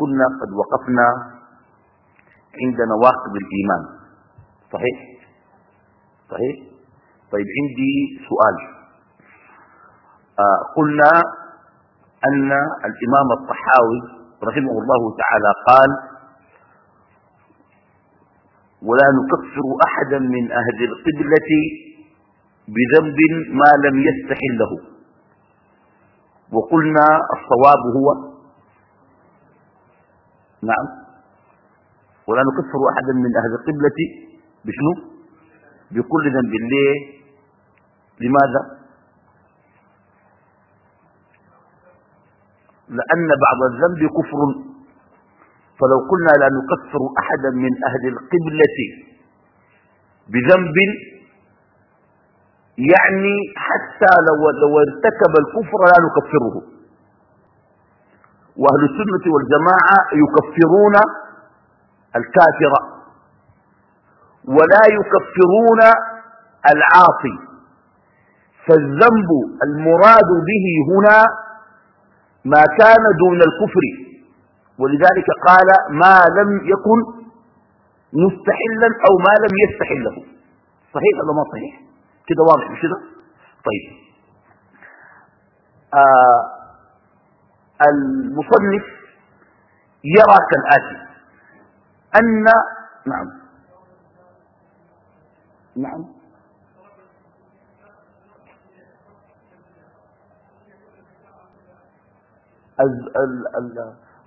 كنا قد وقفنا عند نواقض الإيمان. صحيح؟ صحيح؟ طيب عندي سؤال. آه قلنا أن الإمام الطحاوي رحمه الله تعالى قال ولا نكفر أحدا من أهل القبلة بذنب ما لم يستحله وقلنا الصواب هو نعم. ولا نكفر أحدا من أهل القبلة بشنو؟ بكل ذنب. ليه؟ لماذا؟ لأن بعض الذنب كفر. فلو قلنا لا نكفر أحدا من أهل القبلة بذنب يعني حتى لو, لو ارتكب الكفر لا نكفره. وأهل السنة والجماعة يكفرون الكافر ولا يكفرون العاصي. فالذنب المراد به هنا ما كان دون الكفر. ولذلك قال ما لم يكن مستحلا أو ما لم يستحله صحيح ولا ما صحيح؟ كده واضح مش كده؟ طيب. آه المصنف يرى كالآتي. أن نعم. نعم.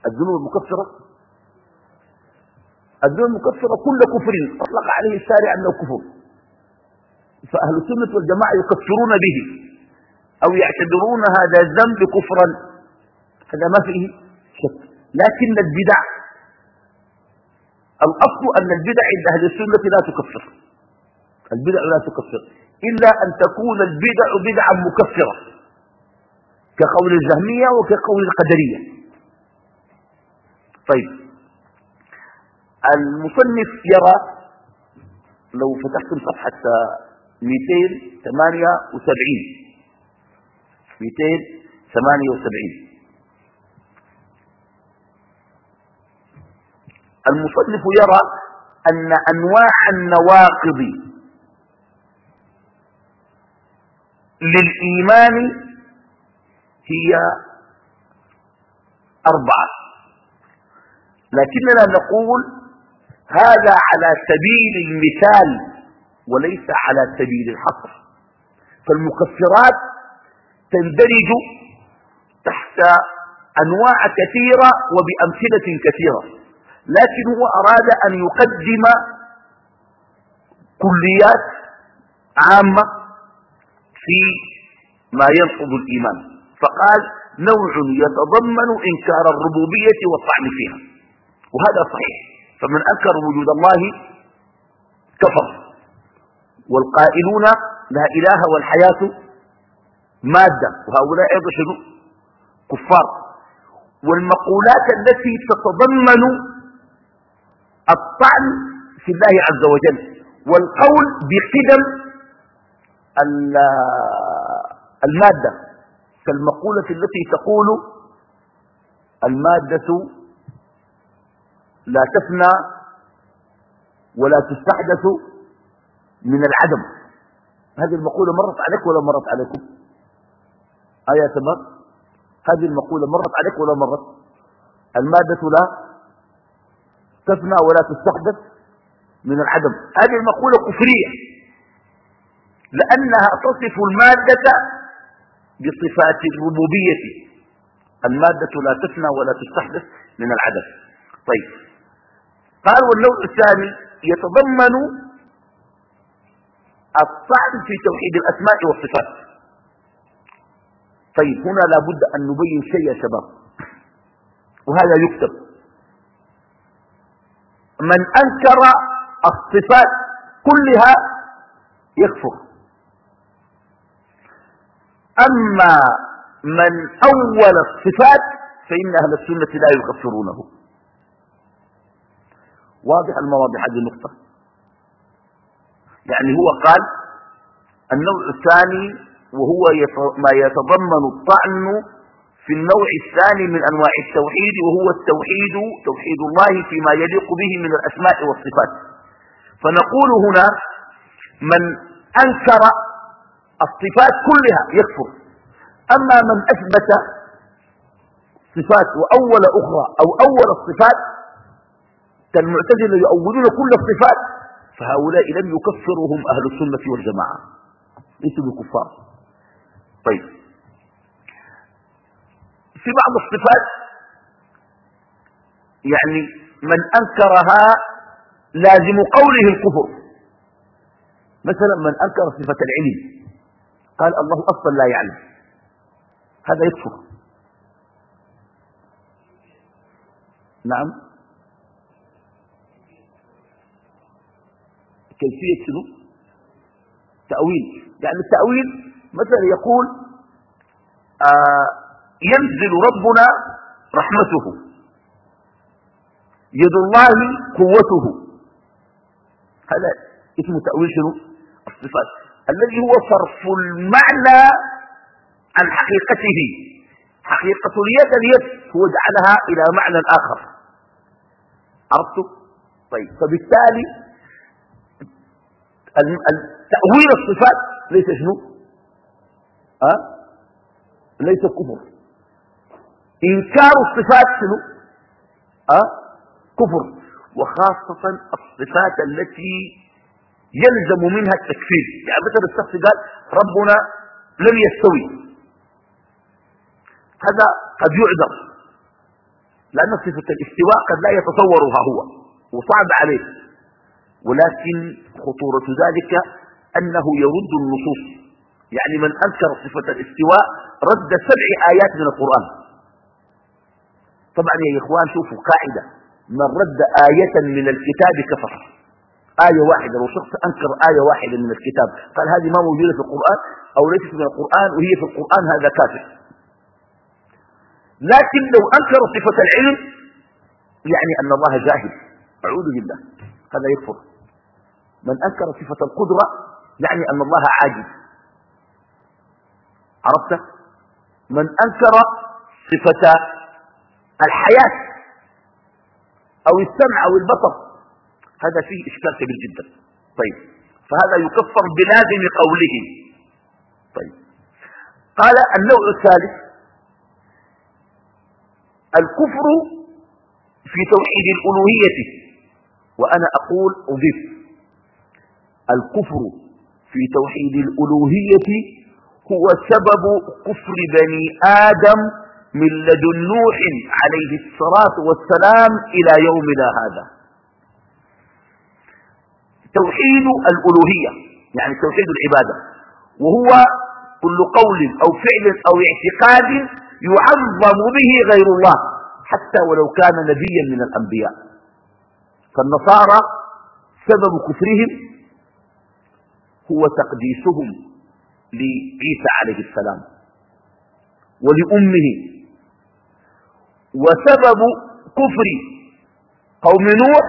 الذنوب المكفرة. الذنوب المكفرة كل كفر أطلق عليه الشارع أنه كفر. فأهل السنة والجماعة يكفرون به أو يعتبرون هذا الذنب كفرا. هذا ما فيه شك. لكن البدع الأصل أن البدع عند أهل السنة لا تكفر. البدع لا تكفر. إلا أن تكون البدع بدعا مكفرة كقول الجهمية وكقول القدرية. طيب. المصنف يرى لو فتحتم صفحة 278 278 المصنف يرى أن أنواع النواقض للإيمان هي أربعة. لكننا نقول هذا على سبيل المثال وليس على سبيل الحصر. فالمكفرات تندرج تحت أنواع كثيرة وبأمثلة كثيرة. لكن هو أراد أن يقدم كليات عامة في ما ينقض الإيمان. فقال نوع يتضمن إنكار الربوبية والطعن فيها. وهذا صحيح. فمن أنكر وجود الله كفر. والقائلون لا إله والحياة مادة. وهؤلاء أيضا شنو؟ كفار. والمقولات التي تتضمن الطعن في الله عز وجل والقول بقدم المادة كالمقولة التي تقول المادة لا تفنى ولا تستحدث من العدم. هذه المقولة مرت عليك ولا مرت عليكم؟ آية تمر هذه المقولة مرت عليك ولا مرت؟ المادة لا تفنى ولا تستحدث من العدم. هذه المقولة كفرية لأنها تصف المادة بصفات الربوبية. المادة لا تفنى ولا تستحدث من العدم. طيب. قال والنوع الثاني يتضمن الطعن في توحيد الأسماء والصفات. طيب هنا لابد أن نبين شيء يا شباب. وهذا يكتب. من أنكر الصفات كلها يكفر. أما من أول الصفات فإن أهل السنة لا يكفرونه. واضح المواضح هذه النقطة؟ يعني هو قال النوع الثاني وهو ما يتضمن الطعن في النوع الثاني من أنواع التوحيد وهو التوحيد توحيد الله فيما يليق به من الأسماء والصفات. فنقول هنا من أنكر الصفات كلها يكفر. أما من أثبت صفات وأول أخرى أو أول الصفات كالمعتزله يؤولون كل الصفات فهؤلاء لم يكفرهم أهل السنة والجماعة. ليسوا بكفار. طيب. في بعض الصفات. يعني من أنكرها لازم قوله الكفر. مثلا من أنكر صفة العلم قال الله أصلا لا يعلم. هذا يكفر. نعم. كيفية شنو؟ تأويل. يعني التأويل مثلا يقول آه ينزل ربنا رحمته. يد الله قوته. هذا اسمه تأويل شنو؟ الصفات. الذي هو صرف المعنى عن حقيقته. حقيقة اليد اليد. هو جعلها إلى معنى آخر. عرفتوا طيب. فبالتالي تأويل الصفات ليس شنو؟ أه؟ ليس كفر. إنكار الصفات شنو؟ أه؟ كفر. وخاصة الصفات التي يلزم منها التكفير. يعني مثلا الشخص قال ربنا لم يستوي. هذا قد يعذر. لأن صفة الاستواء قد لا يتصورها هو. وصعب عليه. ولكن خطورة ذلك أنه يرد النصوص. يعني من أنكر صفة الاستواء رد سبع آيات من القرآن. طبعا يا إخوان شوفوا قاعدة. من رد آية من الكتاب كفر. آية واحدة. لو شخص أنكر آية واحدة من الكتاب قال هذه ما موجودة في القرآن أو ليست من القرآن وهي في القرآن هذا كافر. لكن لو أنكر صفة العلم يعني أن الله جاهل. أعوذ بالله. هذا يكفر. من أنكر صفة القدرة يعني أن الله عاجز عرفت؟ من أنكر صفة الحياة أو السمع أو البصر. هذا فيه إشكال كبير جدا. طيب. فهذا يكفر بلازم قوله. طيب. قال النوع الثالث الكفر في توحيد الألوهية. وأنا أقول أضيف الكفر في توحيد الألوهية هو سبب كفر بني آدم من لدن نوح عليه الصلاة والسلام إلى يومنا هذا. توحيد الألوهية يعني توحيد العبادة. وهو كل قول أو فعل أو اعتقاد يعظم به غير الله حتى ولو كان نبيا من الأنبياء. فالنصارى سبب كفرهم هو تقديسهم لعيسى عليه السلام ولأمه وسبب كفر قوم نوح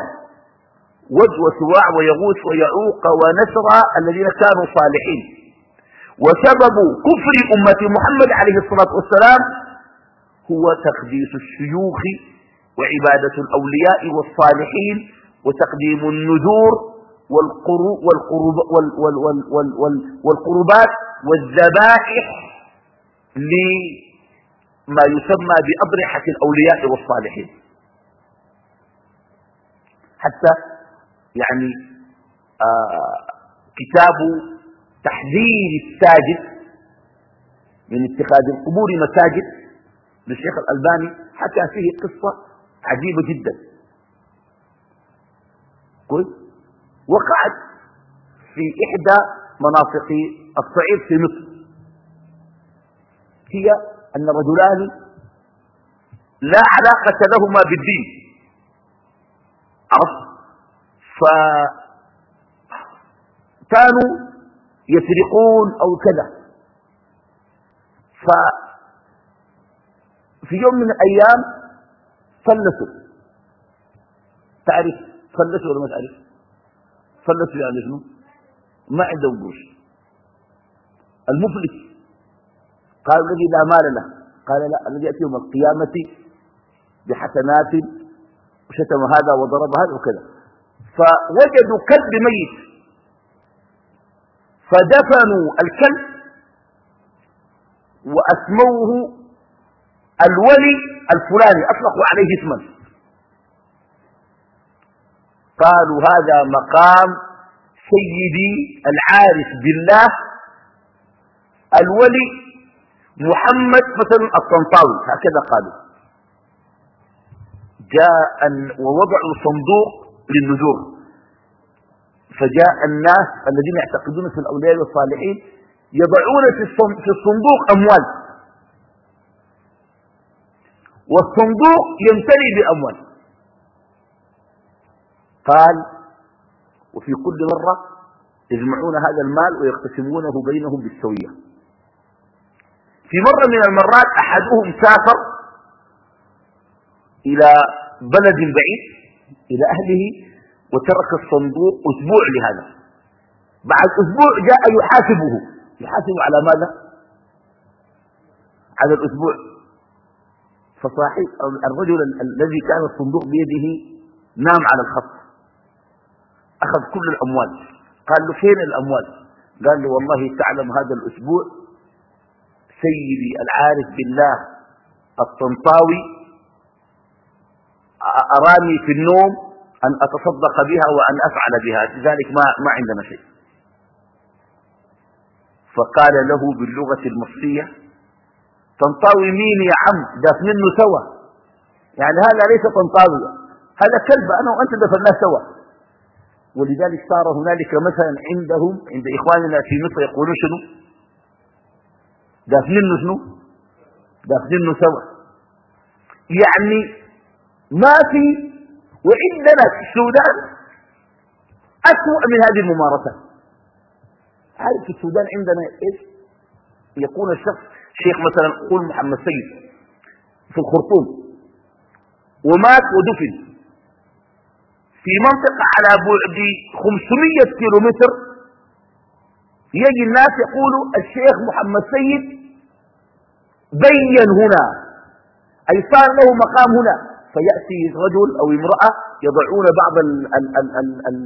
ود وسواع ويغوث ويعوق ونسرى الذين كانوا صالحين. وسبب كفر أمة محمد عليه الصلاة والسلام هو تقديس الشيوخ وعبادة الأولياء والصالحين وتقديم النذور والقربات والذبائح لما يسمى بأضرحة الأولياء والصالحين. حتى يعني آه كتاب تحذير الساجد من اتخاذ القبور مساجد للشيخ الألباني حكى فيه قصة عجيبة جدا. كويس؟ وقعت في إحدى مناطق الصعيد في مصر. هي أن رجلان لا علاقة لهما بالدين. عرفت؟ فكانوا يسرقون أو كذا. ففي يوم من الأيام فلسوا. تعرف؟ فلسوا ولا ما تعرف؟ فلسوا يعني شنو؟ ما عندهم قروش المفلس قال الذي لا مال له. قال لا الذي يأتي يوم القيامة بحسنات وشتم هذا وضرب هذا وكذا. فوجدوا كلب ميت. فدفنوا الكلب وأسموه الولي الفلاني أطلقوا عليه اسما. قالوا هذا مقام سيدي العارف بالله الولي محمد مثلا الطنطاوي هكذا قالوا. جاء ووضعوا صندوق للنذور. فجاء الناس الذين يعتقدون في الأولياء والصالحين يضعون في الصندوق أموال. والصندوق يمتلئ بأموال. قال وفي كل مرة يجمعون هذا المال ويقتسمونه بينهم بالسوية. في مرة من المرات أحدهم سافر إلى بلد بعيد إلى أهله وترك الصندوق أسبوع لهذا. بعد أسبوع جاء يحاسبه. يحاسب على ماذا؟ على الأسبوع. فصاحب الرجل الذي كان الصندوق بيده نام على الخط. أخذ كل الأموال. قال له فين الأموال؟ قال له والله تعلم هذا الأسبوع سيدي العارف بالله الطنطاوي أراني في النوم أن أتصدق بها وأن أفعل بها لذلك ما, ما عندنا شيء. فقال له باللغة المصرية طنطاوي مين يا عم؟ داف منه سوا. يعني هذا ليس طنطاوي هذا كلب أنا وأنت دفناه سوا. ولذلك صار هنالك مثلا عندهم عند إخواننا في مصر يقولون شنو؟ داف منه شنو؟ داف منه سوا. يعني ما في وعندنا في السودان أسوأ من هذه الممارسات عارف في السودان عندنا إيش؟ يكون الشخص شيخ مثلا قول محمد سيد في الخرطوم. ومات ودفن في منطقة على بعد 500 كيلومتر يجي الناس يقولوا الشيخ محمد سيد بين هنا أي صار له مقام هنا فيأتي رجل أو امرأة يضعون بعض ال ال ال ال ال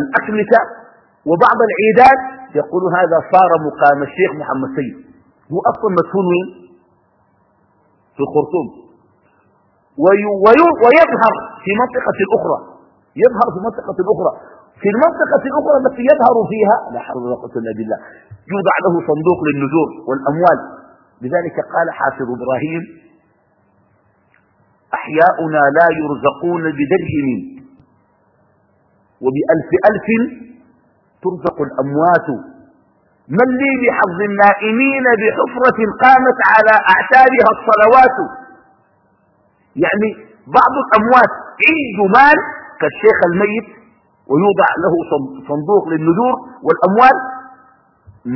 الأكمسة وبعض العيدات يقول هذا صار مقام الشيخ محمد سيد. هو أصلا مدفون في الخرطوم. ويظهر في منطقة أخرى يظهر في منطقة أخرى في المنطقة الأخرى التي يظهر فيها لا حول ولا قوة إلا بالله يوضع له صندوق للنذور والأموال. لذلك قال حافظ إبراهيم أحياؤنا لا يرزقون بدرهم وبألف ألف ترزق الأموات. من لي بحظ النائمين بحفرة قامت على أعتابها الصلوات؟ يعني بعض الأموات عنده مال كالشيخ الميت ويوضع له صندوق للنذور والأموال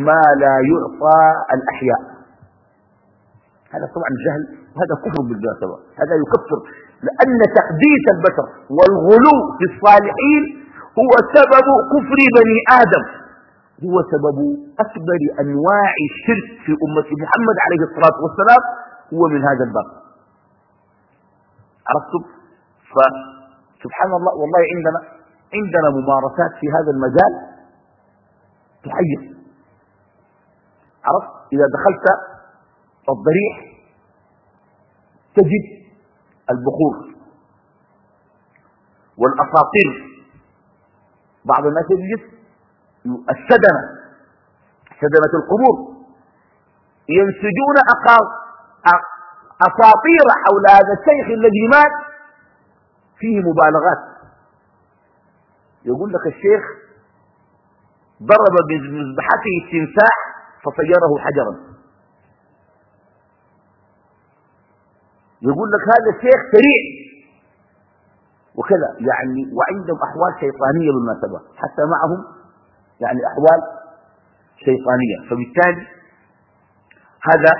ما لا يعطى الأحياء. هذا طبعا جهل وهذا كفر بالمناسبة هذا يكفر لأن تقديس البشر والغلو في الصالحين هو سبب كفر بني آدم. هو سبب أكبر أنواع الشرك في أمة محمد عليه الصلاة والسلام هو من هذا الباب. عرفتم؟ فسبحان الله والله عندنا عندنا ممارسات في هذا المجال تحير عرفت؟ إذا دخلت الضريح تجد البخور والأساطير. بعض الناس يجلس السدنة سدنة القبور. ينسجون أساطير حول هذا الشيخ الذي مات. فيه مبالغات. يقول لك الشيخ ضرب بمذبحته التمساح فصيره حجرا. يقول لك هذا شيخ سريع وكذا. يعني وعندهم أحوال شيطانية بالمناسبة حتى معهم يعني أحوال شيطانية. فبالتالي هذا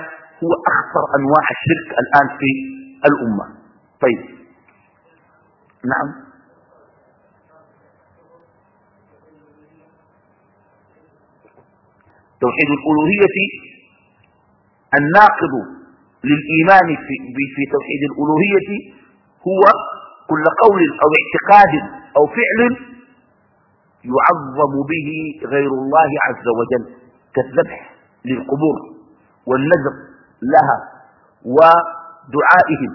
هو أخطر أنواع الشرك الآن في الأمة. طيب. نعم. توحيد الألوهية الناقض للإيمان في, في توحيد الألوهية هو كل قول أو اعتقاد أو فعل يعظم به غير الله عز وجل كالذبح للقبور والنذر لها ودعائهم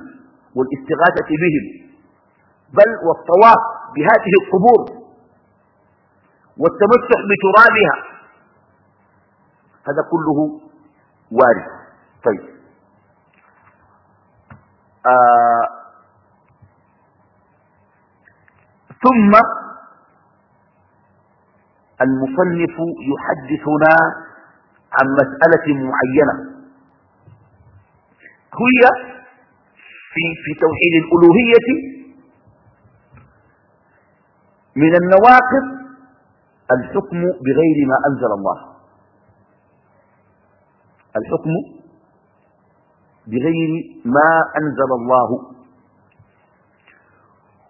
والاستغاثة بهم بل والطواف بهذه القبور والتمسح بترابها هذا كله وارد. طيب. آه ثم المصنف يحدثنا عن مسألة معينة. هي في في توحيد الألوهية من النواقض الحكم بغير ما أنزل الله. الحكم بغير ما أنزل الله.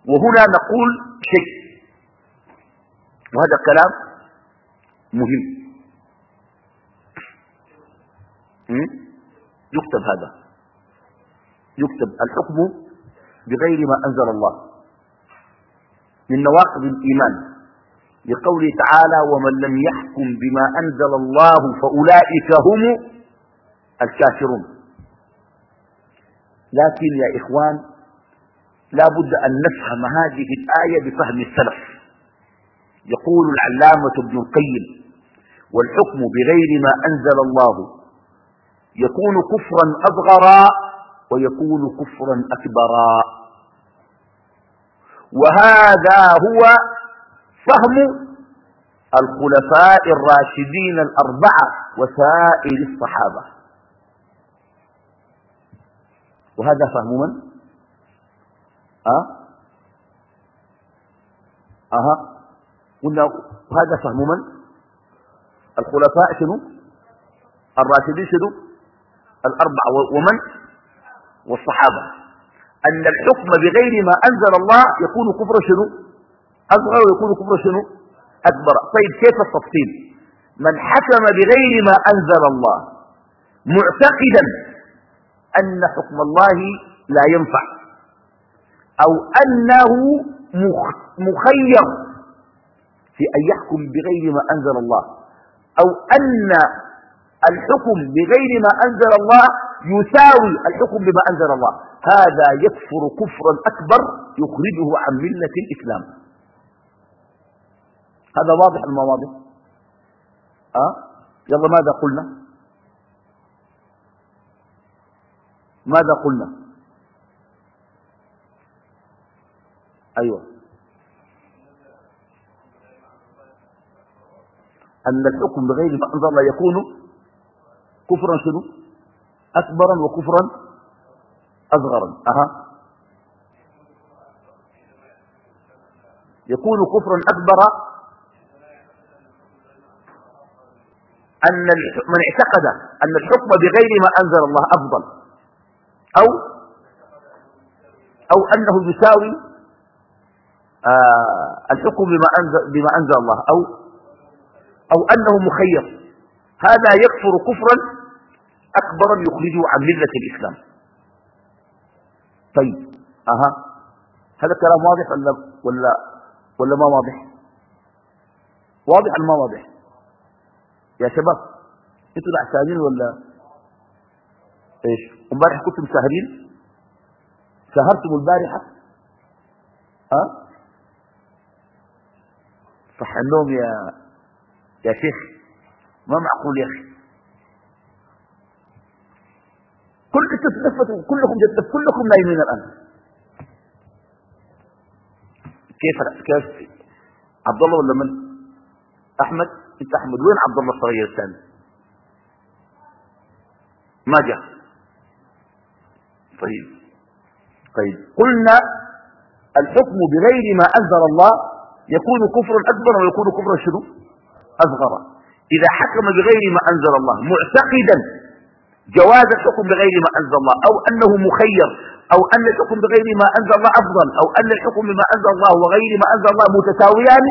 وهنا نقول شيء. وهذا كلام مهم. يكتب هذا. يكتب الحكم بغير ما أنزل الله. من نواقض الإيمان لقوله تعالى ومن لم يحكم بما أنزل الله فأولئك هم الكافرون. لكن يا إخوان لا بد أن نفهم هذه الآية بفهم السلف. يقول العلامة ابن القيم والحكم بغير ما أنزل الله. يكون كفرا أصغرا ويكون كفرا أكبرا وهذا هو فهم الخلفاء الراشدين الأربعة وسائر الصحابة. وهذا فهم من؟ أه؟ أها. قلنا وهذا فهم من؟ الخلفاء شنو؟ الراشدين شنو؟ الأربعة. ومن؟ والصحابة. أن الحكم بغير ما أنزل الله يكون كفر شنو؟ أصغر ويكون كفر شنو؟ أكبر. طيب كيف التفصيل؟ من حكم بغير ما أنزل الله معتقدا أن حكم الله لا ينفع. أو أنه مخير في أن يحكم بغير ما أنزل الله. أو أن الحكم بغير ما أنزل الله يساوي الحكم بما أنزل الله. هذا يكفر كفرا أكبر يخرجه عن ملة الإسلام. هذا واضح المواضح أه؟ يلا ماذا قلنا؟ ماذا قلنا؟ أيوة. أن الحكم بغير ما أنزل الله يكون كفرا شنو؟ أكبرا وكفرا أصغرا. أها. يكون كفرا أكبر أن من اعتقد أن الحكم بغير ما أنزل الله أفضل. أو أو أنه يساوي آه الحكم بما أنزل, بما أنزل الله أو أو أنه مخير. هذا يكفر كفرا أكبرا يخرجه عن ملة الإسلام. طيب أها. هذا الكلام واضح ولا ولا ولا ما واضح؟ واضح ولا ما واضح؟ يا شباب أنتوا العسانين ولا؟ إيش؟ امبارح كنتم ساهرين سهرتم البارحة؟ ها؟ صح النوم يا يا شيخ ما معقول يا أخي؟ كل كلكم جدف كلكم نايمين الآن. كيف كيف؟ عبد الله ولا من؟ أحمد؟ أنت أحمد وين عبد الله الصغير الثاني؟ ما جاء. طيب. طيب. قلنا الحكم بغير ما أنزل الله يكون كفرا أكبر ويكون كفرا شنو؟ أصغر. إذا حكم بغير ما أنزل الله معتقدا جواز الحكم بغير ما أنزل الله أو أنه مخير أو أن الحكم بغير ما أنزل الله أفضل أو أن الحكم بما أنزل الله وغير ما أنزل الله متساويان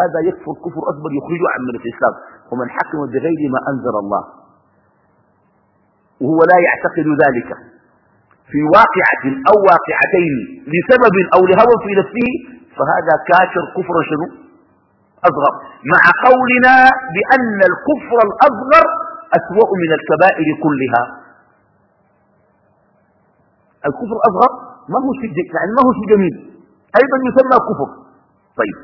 هذا يكفر كفر أكبر يخرجه عن من الإسلام. ومن حكم بغير ما أنزل الله وهو لا يعتقد ذلك. في واقعة أو واقعتين لسبب أو لهوى في نفسه فهذا كافر كفر شنو؟ أصغر. مع قولنا بأن الكفر الأصغر أسوأ من الكبائر كلها. الكفر الأصغر ما هو شيء يعني ما هو شيء جميل. أيضا يسمى كفر. طيب.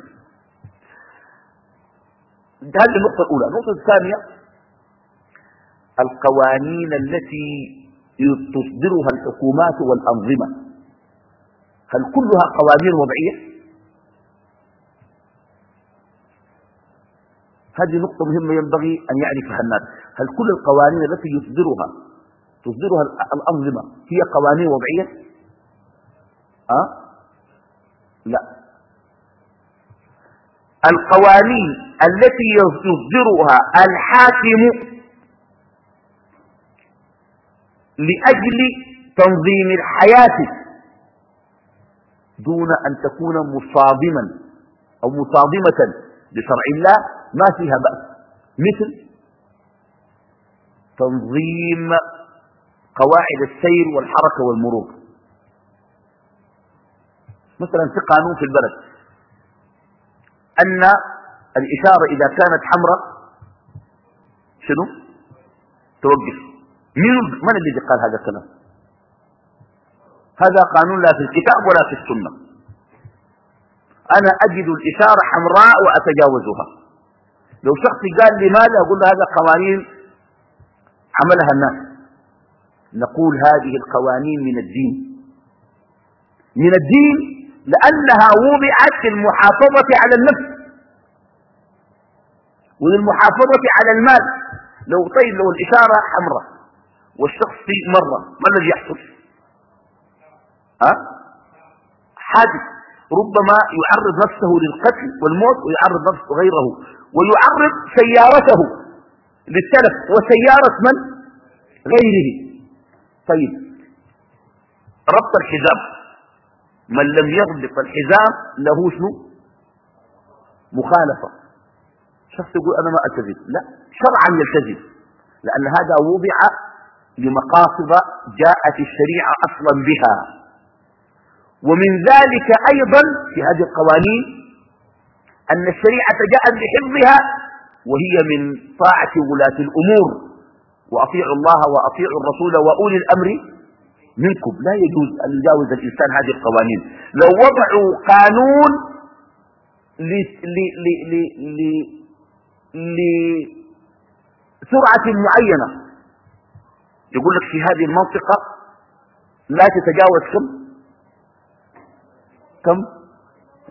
هذه النقطة الأولى. النقطة الثانية القوانين التي تصدرها الحكومات والأنظمة. هل كلها قوانين وضعية؟ هذه نقطة مهمة ينبغي أن يعرفها الناس. هل كل القوانين التي يصدرها تصدرها الأنظمة هي قوانين وضعية؟ أه؟ لا. القوانين التي يصدرها الحاكم لأجل تنظيم الحياة. دون أن تكون مصادما أو مصادمة لشرع الله ما فيها بأس. مثل تنظيم قواعد السير والحركة والمرور. مثلا في قانون في البلد. أن الإشارة إذا كانت حمراء شنو؟ توقف. من, من الذي قال هذا الكلام؟ هذا قانون لا في الكتاب ولا في السنة. أنا أجد الإشارة حمراء وأتجاوزها. لو شخص قال لي ماذا؟ أقول له هذا قوانين عملها الناس. نقول هذه القوانين من الدين. من الدين لأنها وضعت للمحافظة على النفس. وللمحافظة على المال. لو طيب لو الإشارة حمراء. والشخص مرة ما الذي يحصل؟ ها؟ حادث. ربما يعرض نفسه للقتل والموت ويعرض نفسه غيره ويعرض سيارته للتلف. وسيارة من؟ غيره. طيب. ربط الحزام. من لم يربط الحزام له شنو؟ مخالفة. شخص يقول أنا ما ألتزم لا شرعا يلتزم لأن هذا وضع لمقاصد جاءت الشريعة أصلا بها. ومن ذلك أيضا في هذه القوانين أن الشريعة جاءت بحفظها وهي من طاعة ولاة الأمور. وأطيعوا الله وأطيعوا الرسول وأولي الأمر منكم. لا يجوز أن يجاوز الإنسان هذه القوانين. لو وضعوا قانون لسرعة معينة يقول لك في هذه المنطقة لا تتجاوز كم؟ كم؟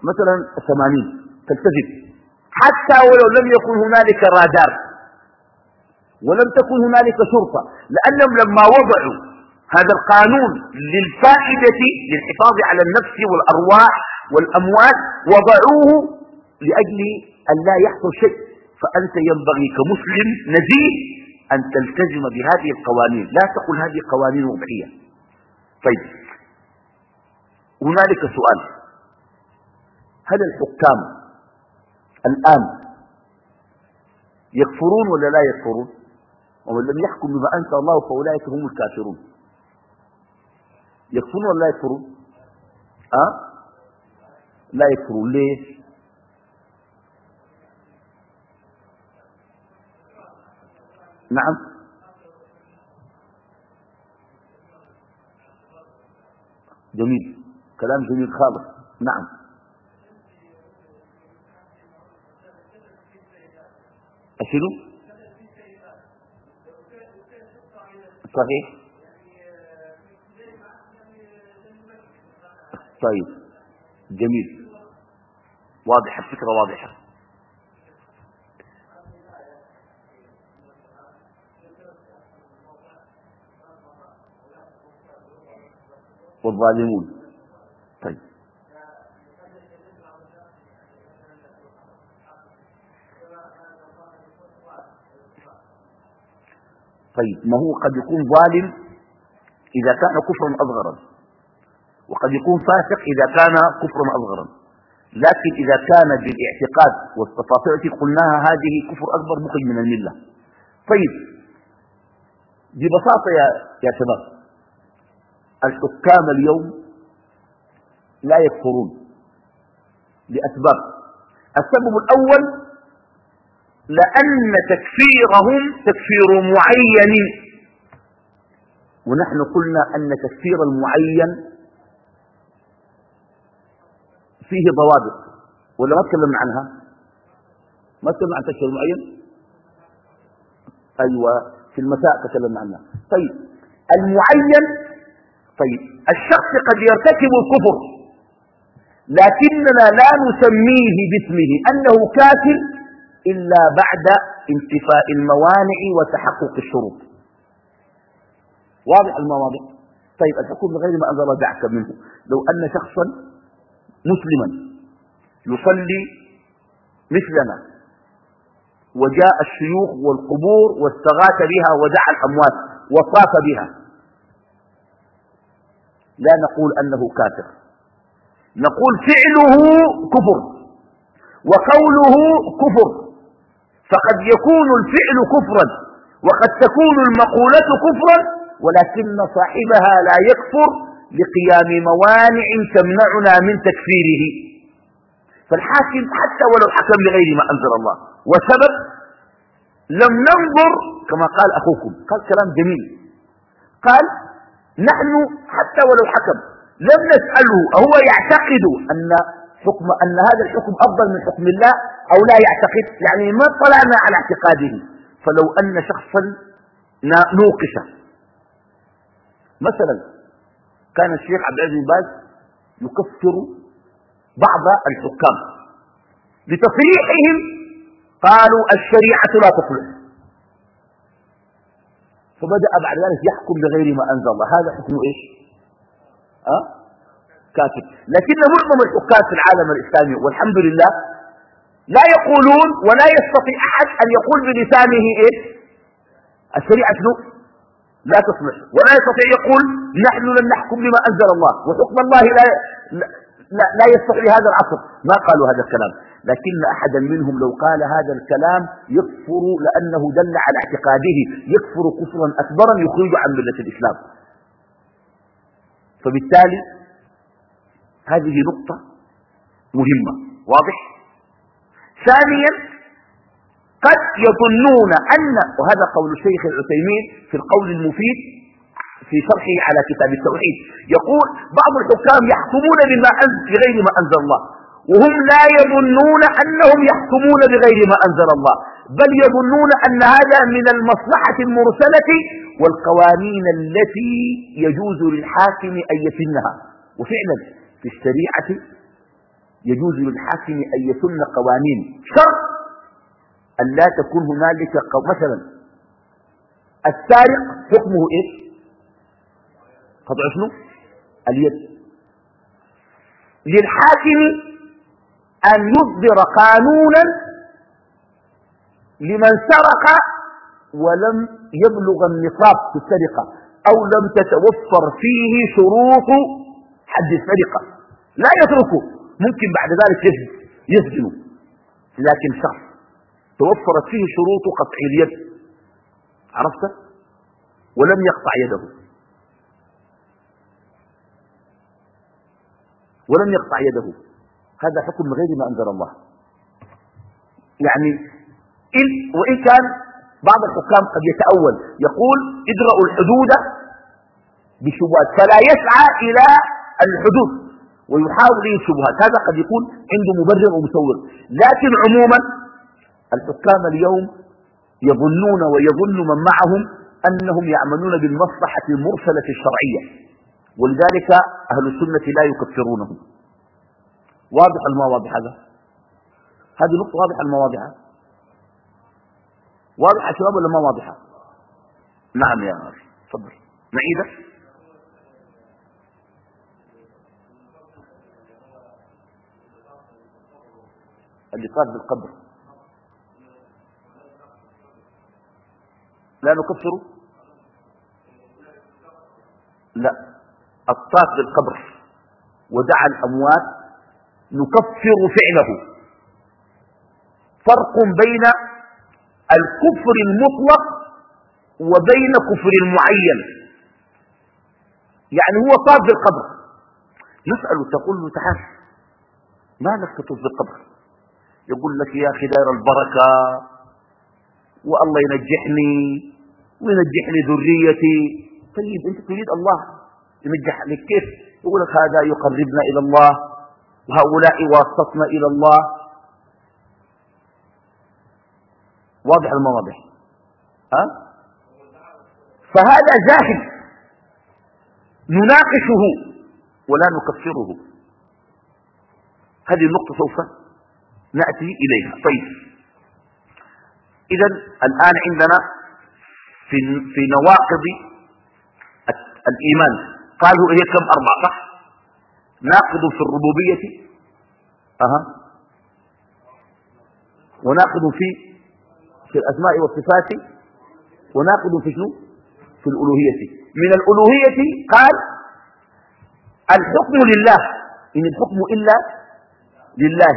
مثلا ثمانين. تلتزم. حتى ولو لم يكن هنالك رادار ولم تكن هنالك شرطة لأنهم لما وضعوا هذا القانون للفائدة للحفاظ على النفس والأرواح والأموال وضعوه لأجل أن لا يحصل شيء. فأنت ينبغي كمسلم نزيه أن تلتزم بهذه القوانين. لا تقل هذه قوانين وضعية طيب. هنالك سؤال. هل الحكام الآن يكفرون ولا لا يكفرون؟ ومن لم يحكم بما أنزل الله فأولئك هم الكافرون. يكفرون ولا لا يكفرون؟ أه؟ لا يكفرون. ليه نعم. جميل. كلام جميل خالص. نعم. أشنو صحيح. طيب. جميل. واضحة. الفكرة واضحة. والظالمون. طيب. طيب ما هو قد يكون ظالم إذا كان كفرا أصغرا وقد يكون فاسق إذا كان كفرا أصغرا. لكن إذا كان بالاعتقاد والتفاصيل قلناها هذه كفر أكبر مخرج من الملة. طيب ببساطة يا, يا شباب الحكام اليوم لا يكفرون لأسباب. السبب الأول لأن تكفيرهم تكفير معين. ونحن قلنا أن تكفير المعين فيه ضوابط. ولا ما تكلمنا عنها؟ ما تكلمنا عن تكفير المعين؟ أيوة في المساء تكلمنا عنها. طيب المعين طيب الشخص قد يرتكب الكفر لكننا لا نسميه باسمه أنه كافر إلا بعد انتفاء الموانع وتحقق الشروط. واضح المواضع طيب الحكم بغير ما أنزل دعك منه. لو أن شخصا مسلما يصلي مثلنا وجاء الشيوخ والقبور واستغاث بها ودعا الأموات وطاف بها لا نقول أنه كافر. نقول فعله كفر وقوله كفر. فقد يكون الفعل كفرا وقد تكون المقولة كفرا ولكن صاحبها لا يكفر لقيام موانع تمنعنا من تكفيره. فالحاكم حتى ولو حكم لغير ما أنزل الله وسبب لم ننظر كما قال أخوكم. قال كلام جميل. قال نحن حتى ولو حكم لم نسأله هو يعتقد أن حكم أن هذا الحكم أفضل من حكم الله أو لا يعتقد يعني ما طلعنا على اعتقاده. فلو أن شخصا نوقش. مثلا كان الشيخ عبد العزيز باز يكفر بعض الحكام. لتصريحهم قالوا الشريعة لا تصلح فبدأ بعد ذلك يحكم بغير ما أنزل الله. هذا حكم إيش؟ أه؟ كافر لكن معظم الحكام في العالم الإسلامي والحمد لله لا يقولون ولا يستطيع أحد أن يقول بلسانه إيه الشريعة شنو؟ لا تصلح. ولا يستطيع يقول نحن لن نحكم بما أنزل الله. وحكم الله لا لا, لا يصلح لهذا العصر. ما قالوا هذا الكلام. لكن أحدا منهم لو قال هذا الكلام يكفر لأنه دل على اعتقاده يكفر كفرا أكبرا يخرج عن ملة الإسلام. فبالتالي هذه نقطة مهمة واضح؟ ثانيا قد يظنون أن وهذا قول الشيخ العثيمين في القول المفيد في شرحه على كتاب التوحيد يقول بعض الحكام يحكمون بما أنزل بغير ما أنزل الله. وهم لا يظنون أنهم يحكمون بغير ما أنزل الله بل يظنون أن هذا من المصلحة المرسلة والقوانين التي يجوز للحاكم أن يسنها وفعلا في الشريعة يجوز للحاكم أن يسن قوانين. شرط أن لا تكون هنالك مثلا السارق حكمه إيش قطع شنو؟ اليد. للحاكم أن يصدر قانونا لمن سرق ولم يبلغ النصاب في السرقة أو لم تتوفر فيه شروط حد السرقة. لا يتركه. ممكن بعد ذلك يسجن. لكن شخص توفرت فيه شروط قطع اليد. عرفت؟ ولم يقطع يده. ولم يقطع يده. هذا حكم غير ما أنزل الله. يعني إن وإن كان بعض الحكام قد يتأول يقول ادرأوا الحدود بشبهات فلا يسعى إلى الحدود ويحاول إيه الشبهات. هذا قد يكون عنده مبرر ومسوغ لكن عموما الحكام اليوم يظنون ويظن من معهم أنهم يعملون بالمصلحة المرسلة الشرعية ولذلك أهل السنة لا يكفرونهم. واضح ولا ما واضح هذا؟ هذه نقطة واضحة ولا ما واضحة؟ واضحة شباب ولا ما واضحة؟ نعم يا أخي تفضل. نعيدة؟ اللي قال بالقبر. لا نكفره لا. الطاق بالقبر ودعا الأموات نكفر فعله. فرق بين الكفر المطلق وبين كفر المعين. يعني هو طاف بالقبر نسأله تقول له تعال ما لك تطوف بالقبر يقول لك يا أخي دار البركة والله ينجحني وينجح لي ذريتي. طيب أنت تريد الله ينجح لك كيف؟ يقول لك هذا يقربنا إلى الله. وهؤلاء واسطتنا إلى الله. واضح المواضح ها؟ فهذا جاهل نناقشه ولا نكفره. هذه النقطة سوف نأتي إليها. طيب. إذا الآن عندنا في في نواقض الإيمان. قالوا هي كم أربعة صح؟ ناقض في الربوبية أها وناقض في في الأسماء والصفات وناقض في شنو؟ في الألوهية. من الألوهية قال الحكم لله إن الحكم إلا لله.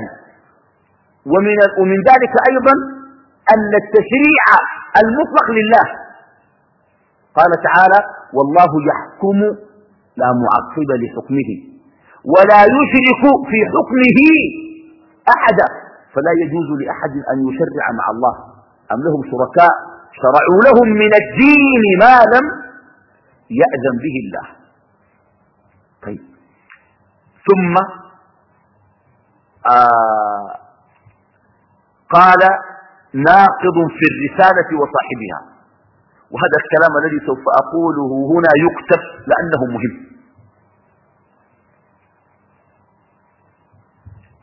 ومن, ومن ذلك أيضا أن التشريع المطلق لله. قال تعالى والله يحكم لا معقب لحكمه. ولا يشرك في حكمه أحدا فلا يجوز لأحد أن يشرع مع الله. أم لهم شركاء؟ شرعوا لهم من الدين ما لم يأذن به الله. طيب. ثم آه قال ناقض في الرسالة وصاحبها. وهذا الكلام الذي سوف أقوله هنا يكتب لأنه مهم.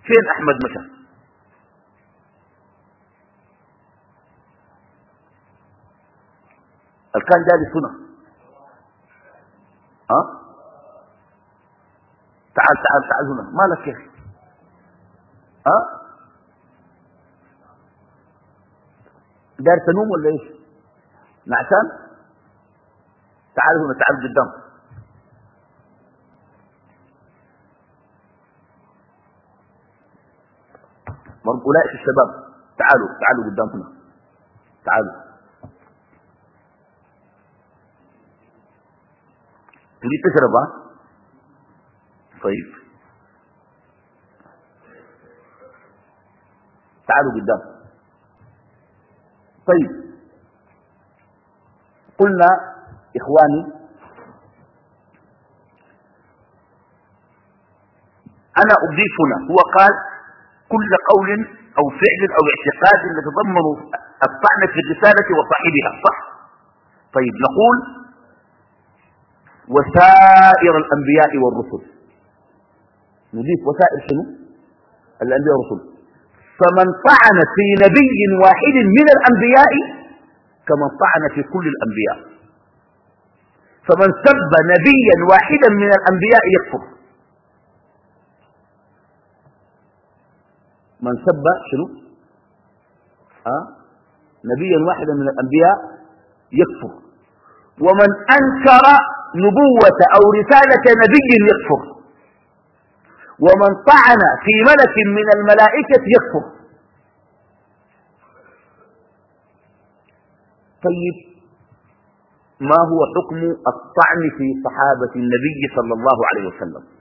فين أحمد مشى كان جالس هنا ها؟ تعال تعال تعال هنا. مالك أخي؟ ها؟ داير تنوم ولا إيش؟ نعسان؟ تعال هنا تعال قدام. أولئك الشباب. تعالوا تعالوا قدام هنا تعالوا. تريد تشرب طيب. تعالوا قدام. طيب. قلنا إخواني أنا أضيف هنا هو قال كل قول أو فعل أو اعتقاد يتضمن الطعن في الرسالة وصاحبها صح؟ طيب نقول وسائر الأنبياء والرسل. نضيف وسائر شنو؟ الأنبياء والرسل. فمن طعن في نبي واحد من الأنبياء كمن طعن في كل الأنبياء. فمن سب نبيا واحدا من الأنبياء يكفر. من سب شنو؟ أه؟ نبيا واحدا من الأنبياء يكفر. ومن أنكر نبوة أو رسالة نبي يكفر. ومن طعن في ملك من الملائكة يكفر. طيب ما هو حكم الطعن في صحابة النبي صلى الله عليه وسلم؟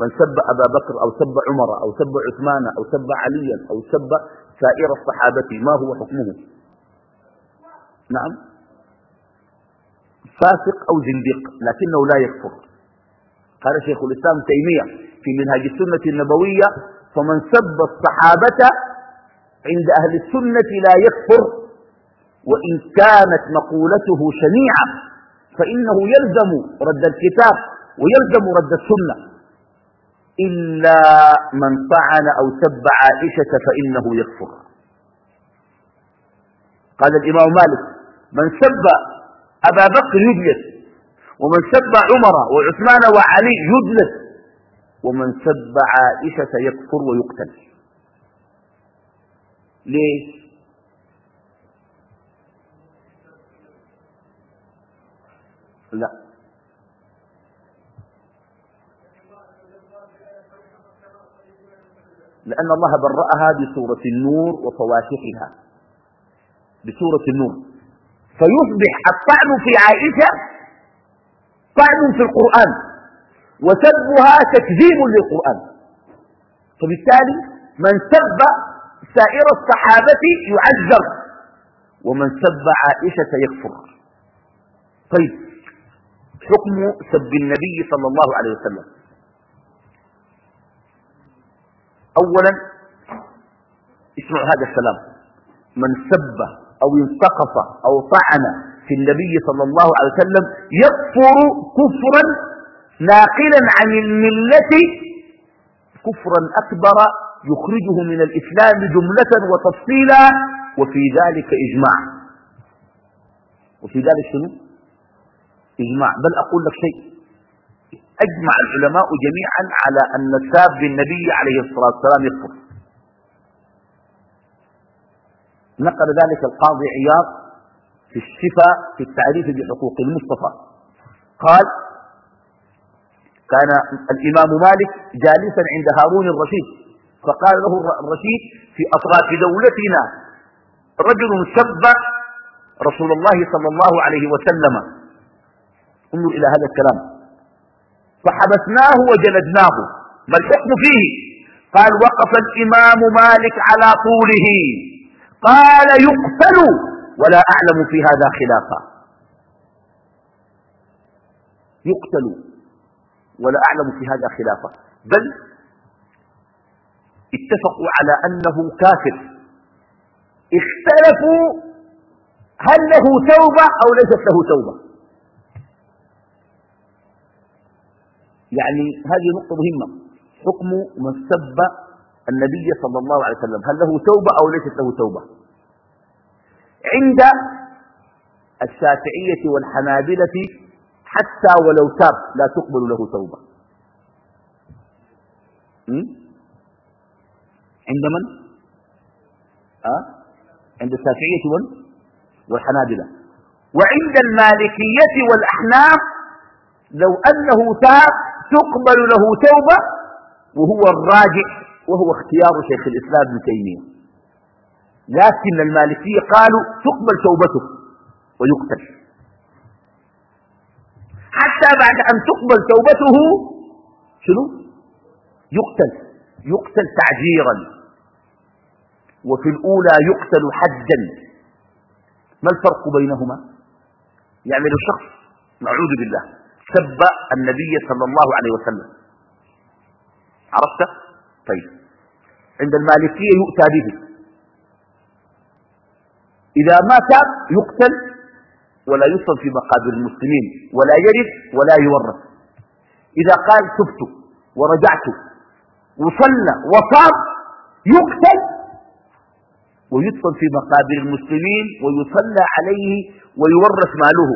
من سب أبا بكر أو سب عمر أو سب عثمان أو سب عليا أو سب سائر الصحابة ما هو حكمه؟ نعم. فاسق أو زنديق لكنه لا يكفر. قال شيخ الإسلام تيمية في منهاج السنة النبوية فمن سب الصحابة عند أهل السنة لا يكفر وإن كانت مقولته شنيعة فإنه يلزم رد الكتاب ويلزم رد السنة. إلا من طعن أو سب عائشة فإنه يكفر. قال الإمام مالك من سب أبا بكر يجلس ومن سب عمر وعثمان وعلي يجلس ومن سب عائشة يكفر ويقتل. ليه لا. لأن الله برأها بسورة النور وفواتحها. بسورة النور. فيصبح الطعن في عائشة طعن في القرآن. وسبها تكذيب للقرآن. فبالتالي من سب سائر الصحابة يعذر. ومن سب عائشة يكفر. طيب حكم سب النبي صلى الله عليه وسلم. أولا اسمعوا هذا السلام من سب أو انتقص أو طعن في النبي صلى الله عليه وسلم يكفر كفرا ناقلا عن الملة كفرا أكبر يخرجه من الإسلام جملة وتفصيلا وفي ذلك إجماع. وفي ذلك شنو؟ إجماع. بل أقول لك شيء. أجمع العلماء جميعا على أن ساب النبي عليه الصلاة والسلام يكفر. نقل ذلك القاضي عياض في الشفاء في التعريف بحقوق المصطفى. قال كان الإمام مالك جالسا عند هارون الرشيد فقال له الرشيد في أطراف دولتنا رجل سب رسول الله صلى الله عليه وسلم. انظر إلى هذا الكلام. فحبسناه وجلدناه. ما الحكم فيه؟ قال وقف الإمام مالك على طوله. قال يقتل. ولا أعلم في هذا خلافا. يقتل. ولا أعلم في هذا خلافا. بل اتفقوا على أنه كافر. اختلفوا هل له توبة أو ليست له توبة. يعني هذه نقطة مهمة. حكم من سب النبي صلى الله عليه وسلم. هل له توبة أو ليست له توبة؟ عند الشافعية والحنابلة حتى ولو تاب لا تقبل له توبة. عند من؟ أه؟ عند الشافعية والحنابلة. وعند المالكية والأحناف لو أنه تاب تقبل له توبة وهو الراجع وهو اختيار شيخ الإسلام ابن تيمية. لكن المالكية قالوا تقبل توبته ويقتل. حتى بعد أن تقبل توبته شنو؟ يقتل. يقتل تعجيرا. وفي الأولى يقتل حجا. ما الفرق بينهما؟ يعني لو شخص نعوذ بالله. سب النبي صلى الله عليه وسلم. عرفت؟ طيب. عند المالكية يؤتى به. إذا ما تاب يقتل ولا يصل في مقابر المسلمين ولا يرث ولا يورث. إذا قال تبت ورجعت وصلى وصام يقتل ويدفن في مقابر المسلمين ويصلى عليه ويورث ماله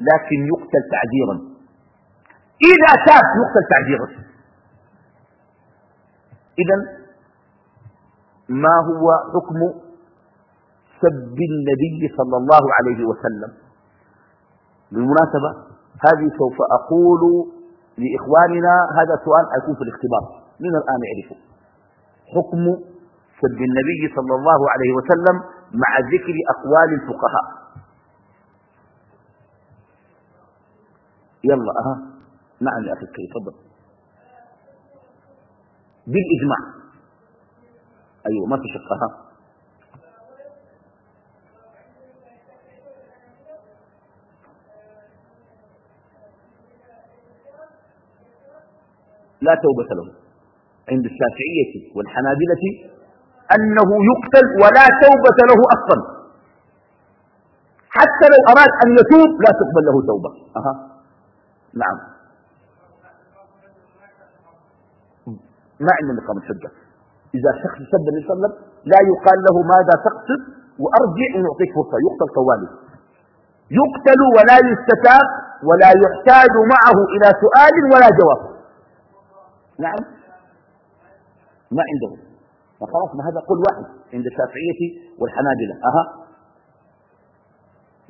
لكن يقتل تعذيرا. إذا تاب يقتل تعذيرا إذا ما هو حكم سب النبي صلى الله عليه وسلم؟ بالمناسبة هذه سوف أقول لإخواننا هذا سؤال أكون في الاختبار. من الآن يعرفه. حكم سب النبي صلى الله عليه وسلم مع ذكر أقوال الفقهاء. يلا أها. نعم يا أخي الكريم تفضل. بالإجماع. أيوة ما في شك. أها. لا توبة له. عند الشافعية والحنابلة أنه يقتل ولا توبة له أصلا. حتى لو أراد أن يتوب لا تقبل له توبة. أها. نعم. ما عندنا إقامة حجة. إذا شخص سب النبي صلى الله عليه وسلم لا يقال له ماذا تقصد وأرجع ونعطيك فرصة. يقتل طوالي. يقتل ولا يستتاب ولا يحتاج معه إلى سؤال ولا جواب. نعم. ما عنده. ما خلاص ما هذا قول واحد عند الشافعية والحنابلة. أها.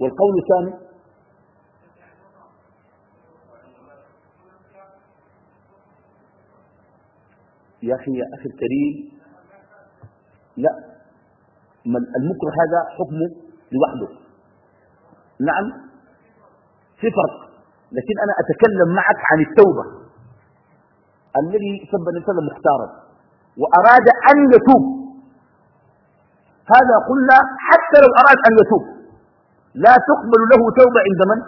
والقول الثاني يا أخي يا أخي الكريم. لا. المكره هذا حكمه لوحده. نعم. في فرق. لكن أنا أتكلم معك عن التوبة. الذي سب النبي صلى مختارا. وأراد أن يتوب. هذا قلنا حتى لو أراد أن يتوب. لا تقبل له توبة عند من؟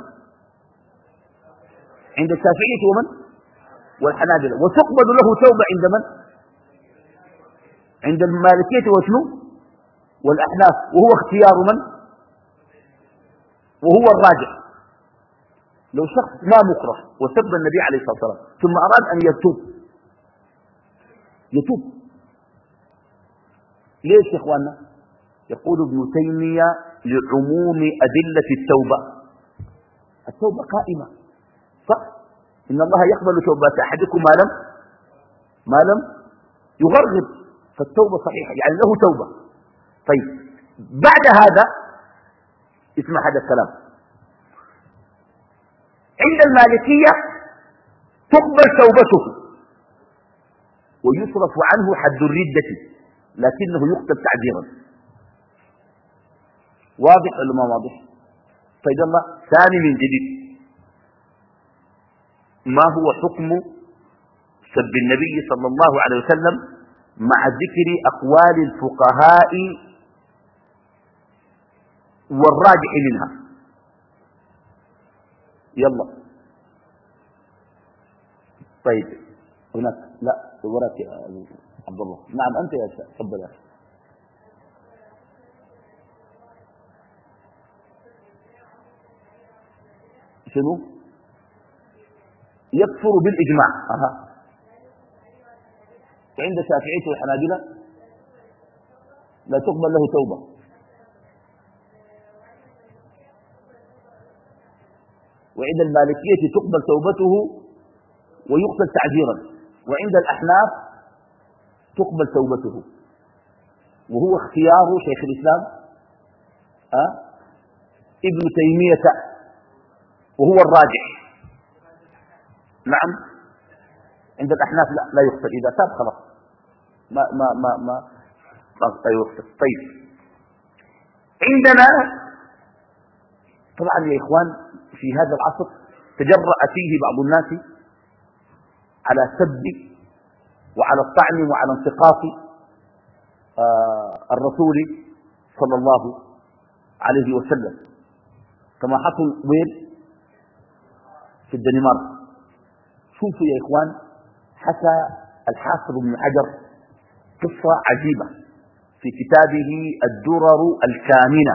عند الشافعية ومن؟ والحنابلة. وتقبل له توبة عند من؟ عند المالكية وشنو؟ والأحناف. وهو اختيار من؟ وهو الراجع لو شخص ما مكره وسب النبي عليه الصلاة والسلام ثم أراد أن يتوب يتوب. ليش يا إخواننا؟ يقول ابن تيمية لعموم أدلة التوبة. التوبة قائمة. صح؟ إن الله يقبل توبات أحدكم ما لم ما لم يغرب. فالتوبة صحيحة يعني له توبة. طيب بعد هذا اسمع هذا الكلام. عند المالكية تقبل توبته. ويصرف عنه حد الردة لكنه يقتل تعذيرا. واضح ولا ما واضح؟ طيب الله ثاني من جديد. ما هو حكم سب النبي صلى الله عليه وسلم مع ذكر أقوال الفقهاء والراجح منها. يلا. طيب. هناك. لا وراك يا عبد الله نعم أنت يا شيخ تفضل يا أخي شنو؟ يكفر بالإجماع. أها. عند الشافعية والحنابلة لا تقبل له توبة. وعند المالكية تقبل توبته ويقتل تعذيرا. وعند الأحناف تقبل توبته. وهو اختيار شيخ الإسلام أه؟ ابن تيمية وهو الراجح. نعم. عند الأحناف لا, لا يقتل. إذا تاب خلاص. ما ما ما ما. يقتل طيب. عندنا طبعا يا إخوان في هذا العصر تجرأ فيه بعض الناس على سب وعلى الطعن وعلى انتقاص آه، الرسول صلى الله عليه وسلم. كما حصل وين؟ في الدنمارك. شوفوا يا إخوان حكى الحافظ بن حجر قصة عجيبة في كتابه الدرر الكامنة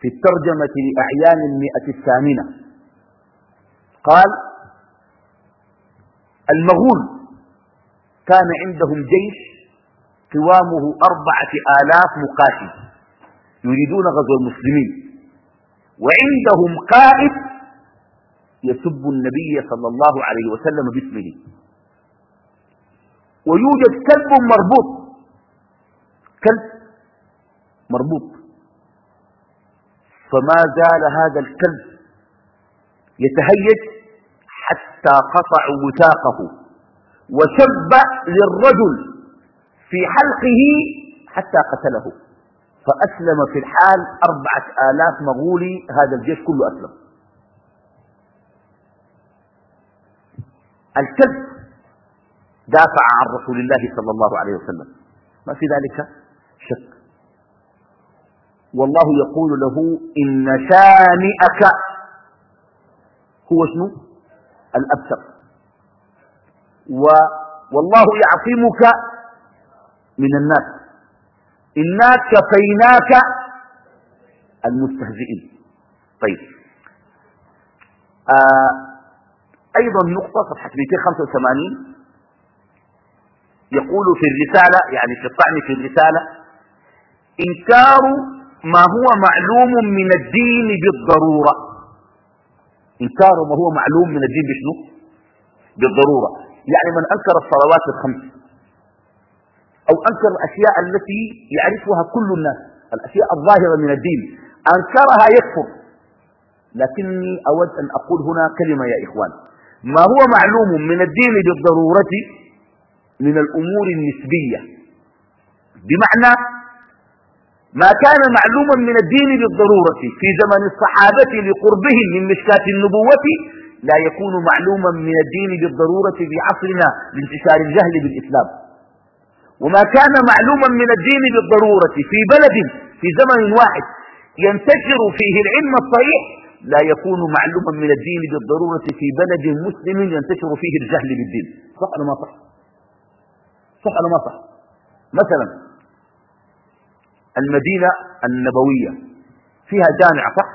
في الترجمة لأعيان المئة الثامنة. قال المغول كان عندهم جيش قوامه أربعة آلاف مقاتل يريدون غزو المسلمين وعندهم قائد يسب النبي صلى الله عليه وسلم باسمه. ويوجد كلب مربوط. كلب مربوط. فما زال هذا الكلب يتهيج حتى قطعوا وثاقه وشب للرجل في حلقه حتى قتله. فأسلم في الحال أربعة آلاف مغولي هذا الجيش كله أسلم. الكلب دافع عن رسول الله صلى الله عليه وسلم. ما في ذلك شك. والله يقول له إن شانئك هو شنو؟ الأبتر. و والله يعصمك من الناس. إنا كفيناك المستهزئين. طيب. آه أيضا نقطة صفحة 285 يقول في الرسالة يعني في الطعن في الرسالة إنكار ما هو معلوم من الدين بالضرورة. إنكار ما هو معلوم من الدين بشنو؟ بالضرورة. يعني من أنكر الصلوات الخمس أو أنكر الأشياء التي يعرفها كل الناس الأشياء الظاهرة من الدين. أنكرها يكفر. لكني أود أن أقول هنا كلمة يا إخوان. ما هو معلوم من الدين بالضرورة؟ من الأمور النسبية. بمعنى ما كان معلوما من الدين بالضرورة في زمن الصحابة لقربهم من مشكاة النبوة لا يكون معلوما من الدين بالضرورة في عصرنا لانتشار الجهل بالإسلام. وما كان معلوما من الدين بالضرورة في بلد في زمن واحد ينتشر فيه العلم الصحيح لا يكون معلوما من الدين بالضرورة في بلد مسلم ينتشر فيه الجهل بالدين. صح ولا ما صح؟ صح ولا ما صح؟ مثلا المدينة النبوية فيها جامع صح؟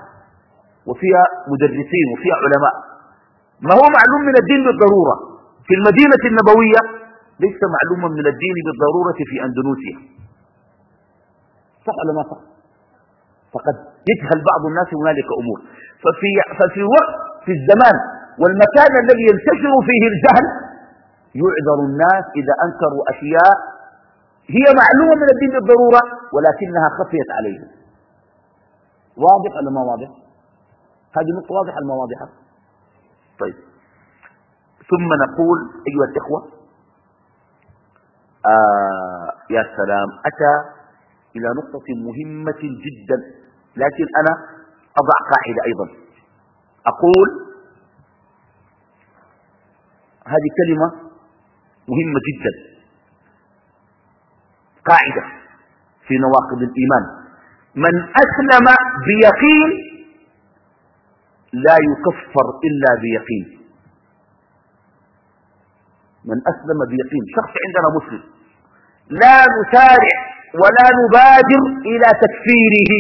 وفيها مدرسين وفيها علماء. ما هو معلوم من الدين بالضرورة؟ في المدينة النبوية ليس معلوما من الدين بالضرورة في أندونيسيا. صح ولا ما صح؟ فقد يجهل بعض الناس هنالك أمور. ففي, ففي وقت في الزمان والمكان الذي ينتشر فيه الجهل يعذر الناس إذا أنكروا أشياء هي معلومة من الدين بالضرورة ولكنها خفيت عليهم. واضح ولا ما واضح؟ هذه نقطة واضحة ولا ما واضحة؟ طيب. ثم نقول أيها الإخوة آه يا سلام أتى إلى نقطة مهمة جدا لكن أنا أضع قاعدة أيضا. أقول هذه كلمة مهمة جدا. قاعدة في نواقض الإيمان. من أسلم بيقين لا يكفر إلا بيقين. من أسلم بيقين. شخص عندنا مسلم. لا نسارع ولا نبادر إلى تكفيره.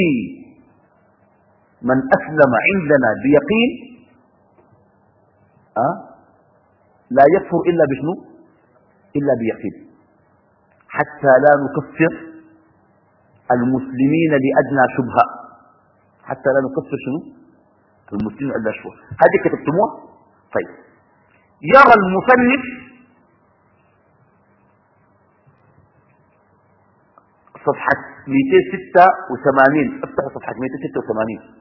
من أسلم عندنا بيقين أه؟ لا يكفر إلا بشنو؟ إلا بيقين. حتى لا نكفر المسلمين لأدنى شبهة. حتى لا نكفر شنو؟ المسلمين لأدنى شبهة. هذه كتبتموها؟ طيب. يرى المصنف صفحة 286 افتح صفحة 286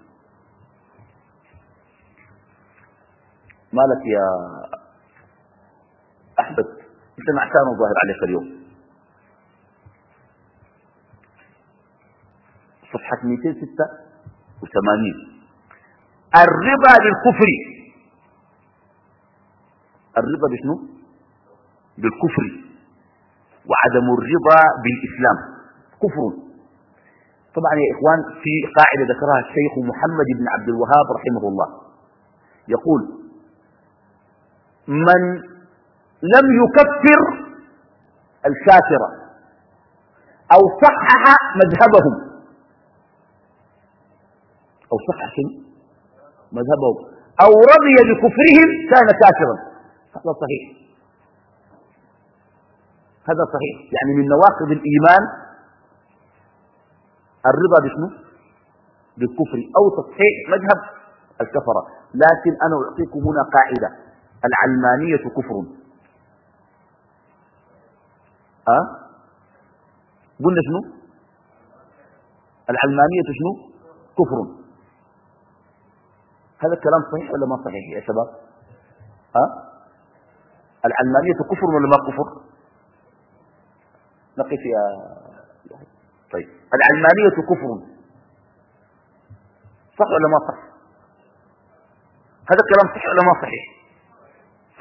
مالك يا أحمد؟ أنت نعسان ظاهر عليك اليوم. صفحة 286 الربا للكفر الربا بشنو؟ بالكفر. وعدم الرضا بالإسلام. كفر. طبعا يا إخوان في قاعدة ذكرها الشيخ محمد بن عبد الوهاب رحمه الله. يقول من لم يكفر الكافرة أو صحح مذهبهم. أو صحح مذهبهم. أو رضي بكفرهم كان كافرا. هذا صحيح. هذا صحيح. يعني من نواقض الإيمان الرضا بشنو؟ بالكفر أو تصحيح مذهب الكفرة. لكن أنا أعطيكم هنا قاعدة. العلمانية كفر. قلنا شنو؟ العلمانية شنو؟ كفر. هذا الكلام صحيح ولا ما صحيح يا شباب؟ أه؟ العلمانية كفر ولا ما كفر؟ نقف يا طيب. العلمانية كفر. صح ولا ما صح؟ هذا الكلام صحيح ولا ما صحيح؟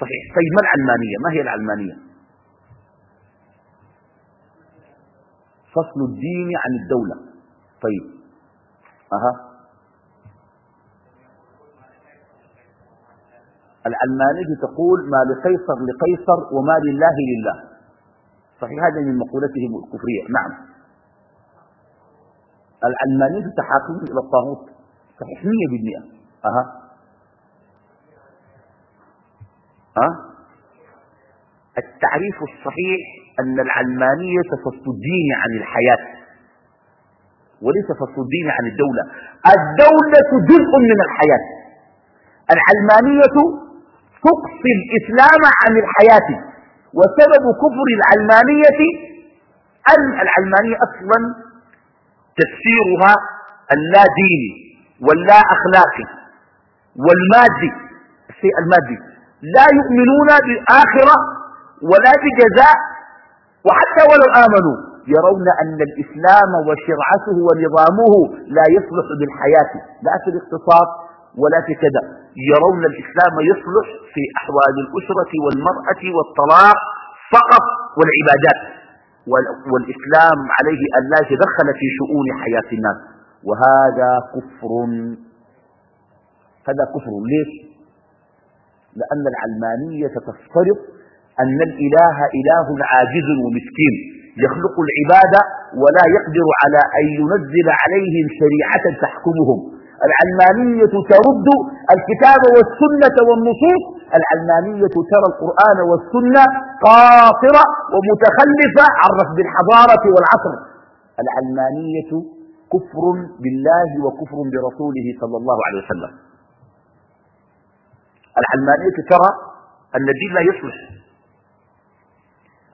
صحيح. طيب ما العلمانية؟ ما هي العلمانية؟ فصل الدين عن الدولة. طيب. أها. العلمانية تقول ما لقيصر لقيصر وما لله لله. صحيح هذا من مقولتهم الكفرية. نعم. العلمانية تحاكم إلى الطاغوت. صحيح مية بالمئة أها. أه؟ التعريف الصحيح أن العلمانية فصل الدين عن الحياة وليس فصل الدين عن الدولة. الدولة جزء من الحياة. العلمانية تقصي الإسلام عن الحياة وسبب كفر العلمانية العلمانية أصلا تفسيرها اللا ديني واللا أخلاقي والمادي الشيء المادي. لا يؤمنون بالآخرة ولا بجزاء وحتى ولو آمنوا يرون أن الإسلام وشرعته ونظامه لا يصلح بالحياة لا في الاقتصاد ولا في كذا. يرون الإسلام يصلح في أحوال الأسرة والمرأة والطلاق فقط والعبادات. والإسلام عليه أن لا يتدخل في شؤون حياة الناس. وهذا كفر. هذا كفر. ليش؟ لأن العلمانية تفترض أن الإله إله عاجز ومسكين. يخلق العباد ولا يقدر على أن ينزل عليهم شريعة تحكمهم. العلمانية ترد الكتاب والسنة والنصوص. العلمانية ترى القرآن والسنة قاصرة ومتخلفة عن رفض الحضارة والعصر. العلمانية كفر بالله وكفر برسوله صلى الله عليه وسلم. العلمانية ترى أن الدين لا يصلح.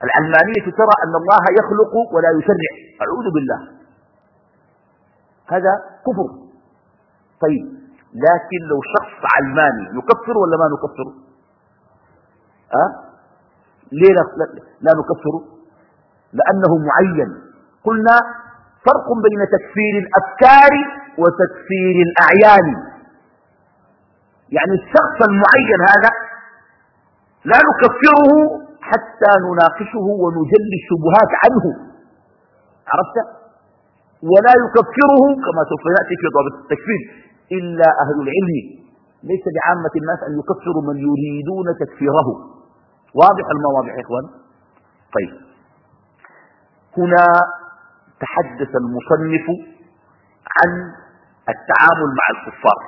العلمانية ترى أن الله يخلق ولا يشرع. أعوذ بالله. هذا كفر. طيب لكن لو شخص علماني نكفر ولا ما نكفر؟ أه؟ ليه لا, لا نكفر؟ لأنه معين. قلنا فرق بين تكفير الأفكار وتكفير الأعيان. يعني الشخص المعين هذا لا نكفره حتى نناقشه ونجلي الشبهات عنه. عرفت؟ ولا يكفره كما سوف يأتي في ضابط التكفير إلا أهل العلم. ليس لعامة الناس أن يكفروا من يريدون تكفيره. واضح المواضح يا إخوان؟ طيب. هنا تحدث المصنف عن التعامل مع الكفار.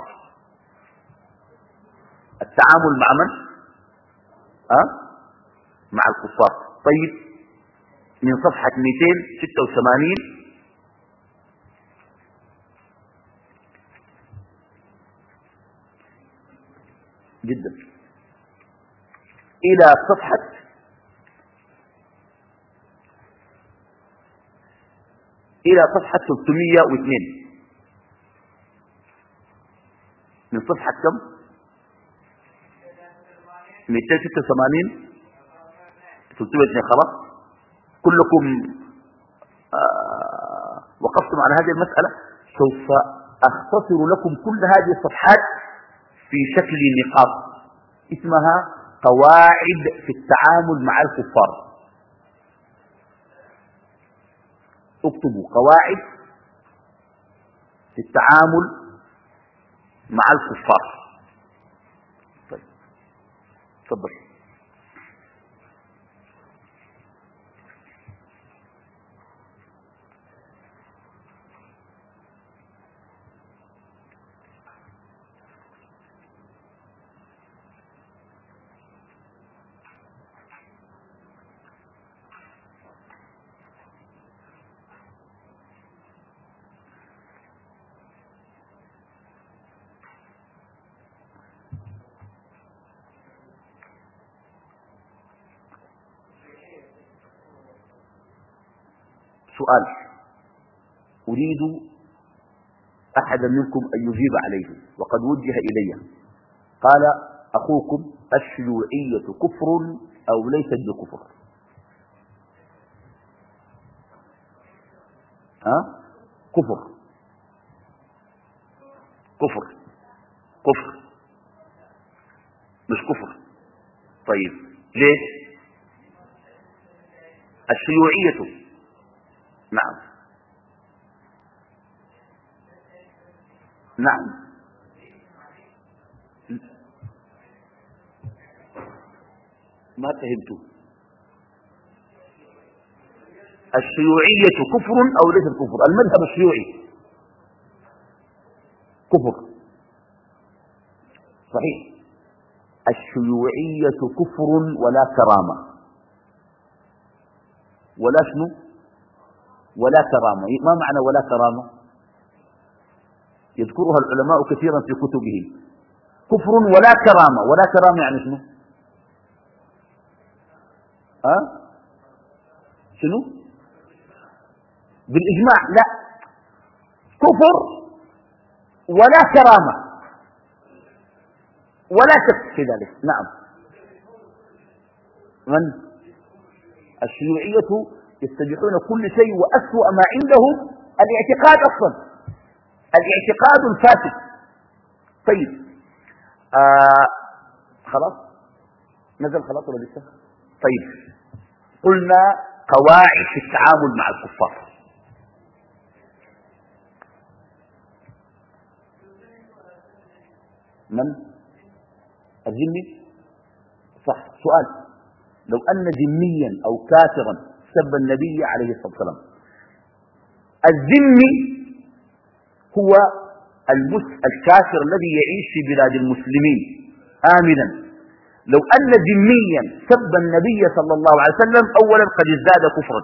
التعامل مع من؟ أه؟ مع الكفار. طيب من صفحة 286 جدا. إلى صفحة إلى صفحة 302 من صفحة كم؟ 286 302 خلاص؟ كلكم آه وقفتم على هذه المسألة سوف أختصر لكم كل هذه الصفحات في شكل نقاط اسمها قواعد في التعامل مع الكفار. اكتبوا قواعد في التعامل مع الكفار. طيب. تفضل. سؤال. أريد أحدا منكم أن يجيب عليه وقد وجه إلي. قال أخوكم الشيوعية كفر أو ليست بكفر؟ ها؟ كفر. كفر. كفر. مش كفر. طيب ليش الشيوعية. نعم. نعم. ما فهمت. الشيوعية كفر أو ليست كفر؟ المذهب الشيوعي. كفر. صحيح. الشيوعية كفر ولا كرامة. ولا شنو؟ ولا كرامة. ما معنى ولا كرامة؟ يذكرها العلماء كثيرا في كتبهم كفر ولا كرامة. ولا كرامة يعني شنو؟ أه؟ شنو؟ بالإجماع. لا. كفر ولا كرامة. ولا شك في ذلك. نعم. من؟ الشيوعية يستبيحون كل شيء وأسوأ ما عندهم الاعتقاد أصلا. الاعتقاد الفاسد. طيب. آه خلاص؟ نزل خلاص ولا لسه؟ طيب. قلنا قواعد في التعامل مع الكفار. من؟ الذمي صح. سؤال. لو أن ذميا أو كافرا سب النبي عليه الصلاة والسلام. الذمي هو المس الكافر الذي يعيش في بلاد المسلمين. آمنا. لو أن ذميا سب النبي صلى الله عليه وسلم أولا قد ازداد كفرا.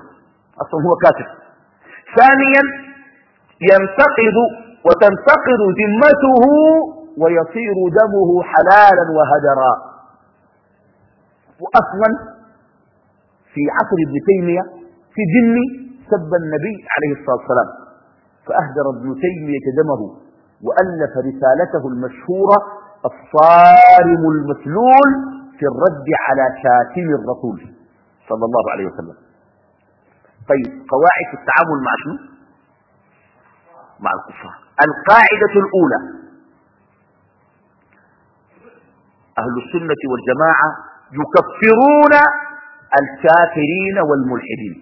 أصلا هو كافر. ثانيا ينتقد وتنتقد ذمته ويصير دمه حلالا وهدرا. وأصلا في عصر ابن تيمية في ذمي سب النبي عليه الصلاة والسلام فأهدر ابن تيمية دمه وألف رسالته المشهورة الصارم المسلول في الرد على شاتم الرسول صلى الله عليه وسلم. طيب قواعد التعامل مع شنو؟ مع الكفار. القاعدة الأولى أهل السنة والجماعة يكفرون الكافرين والملحدين.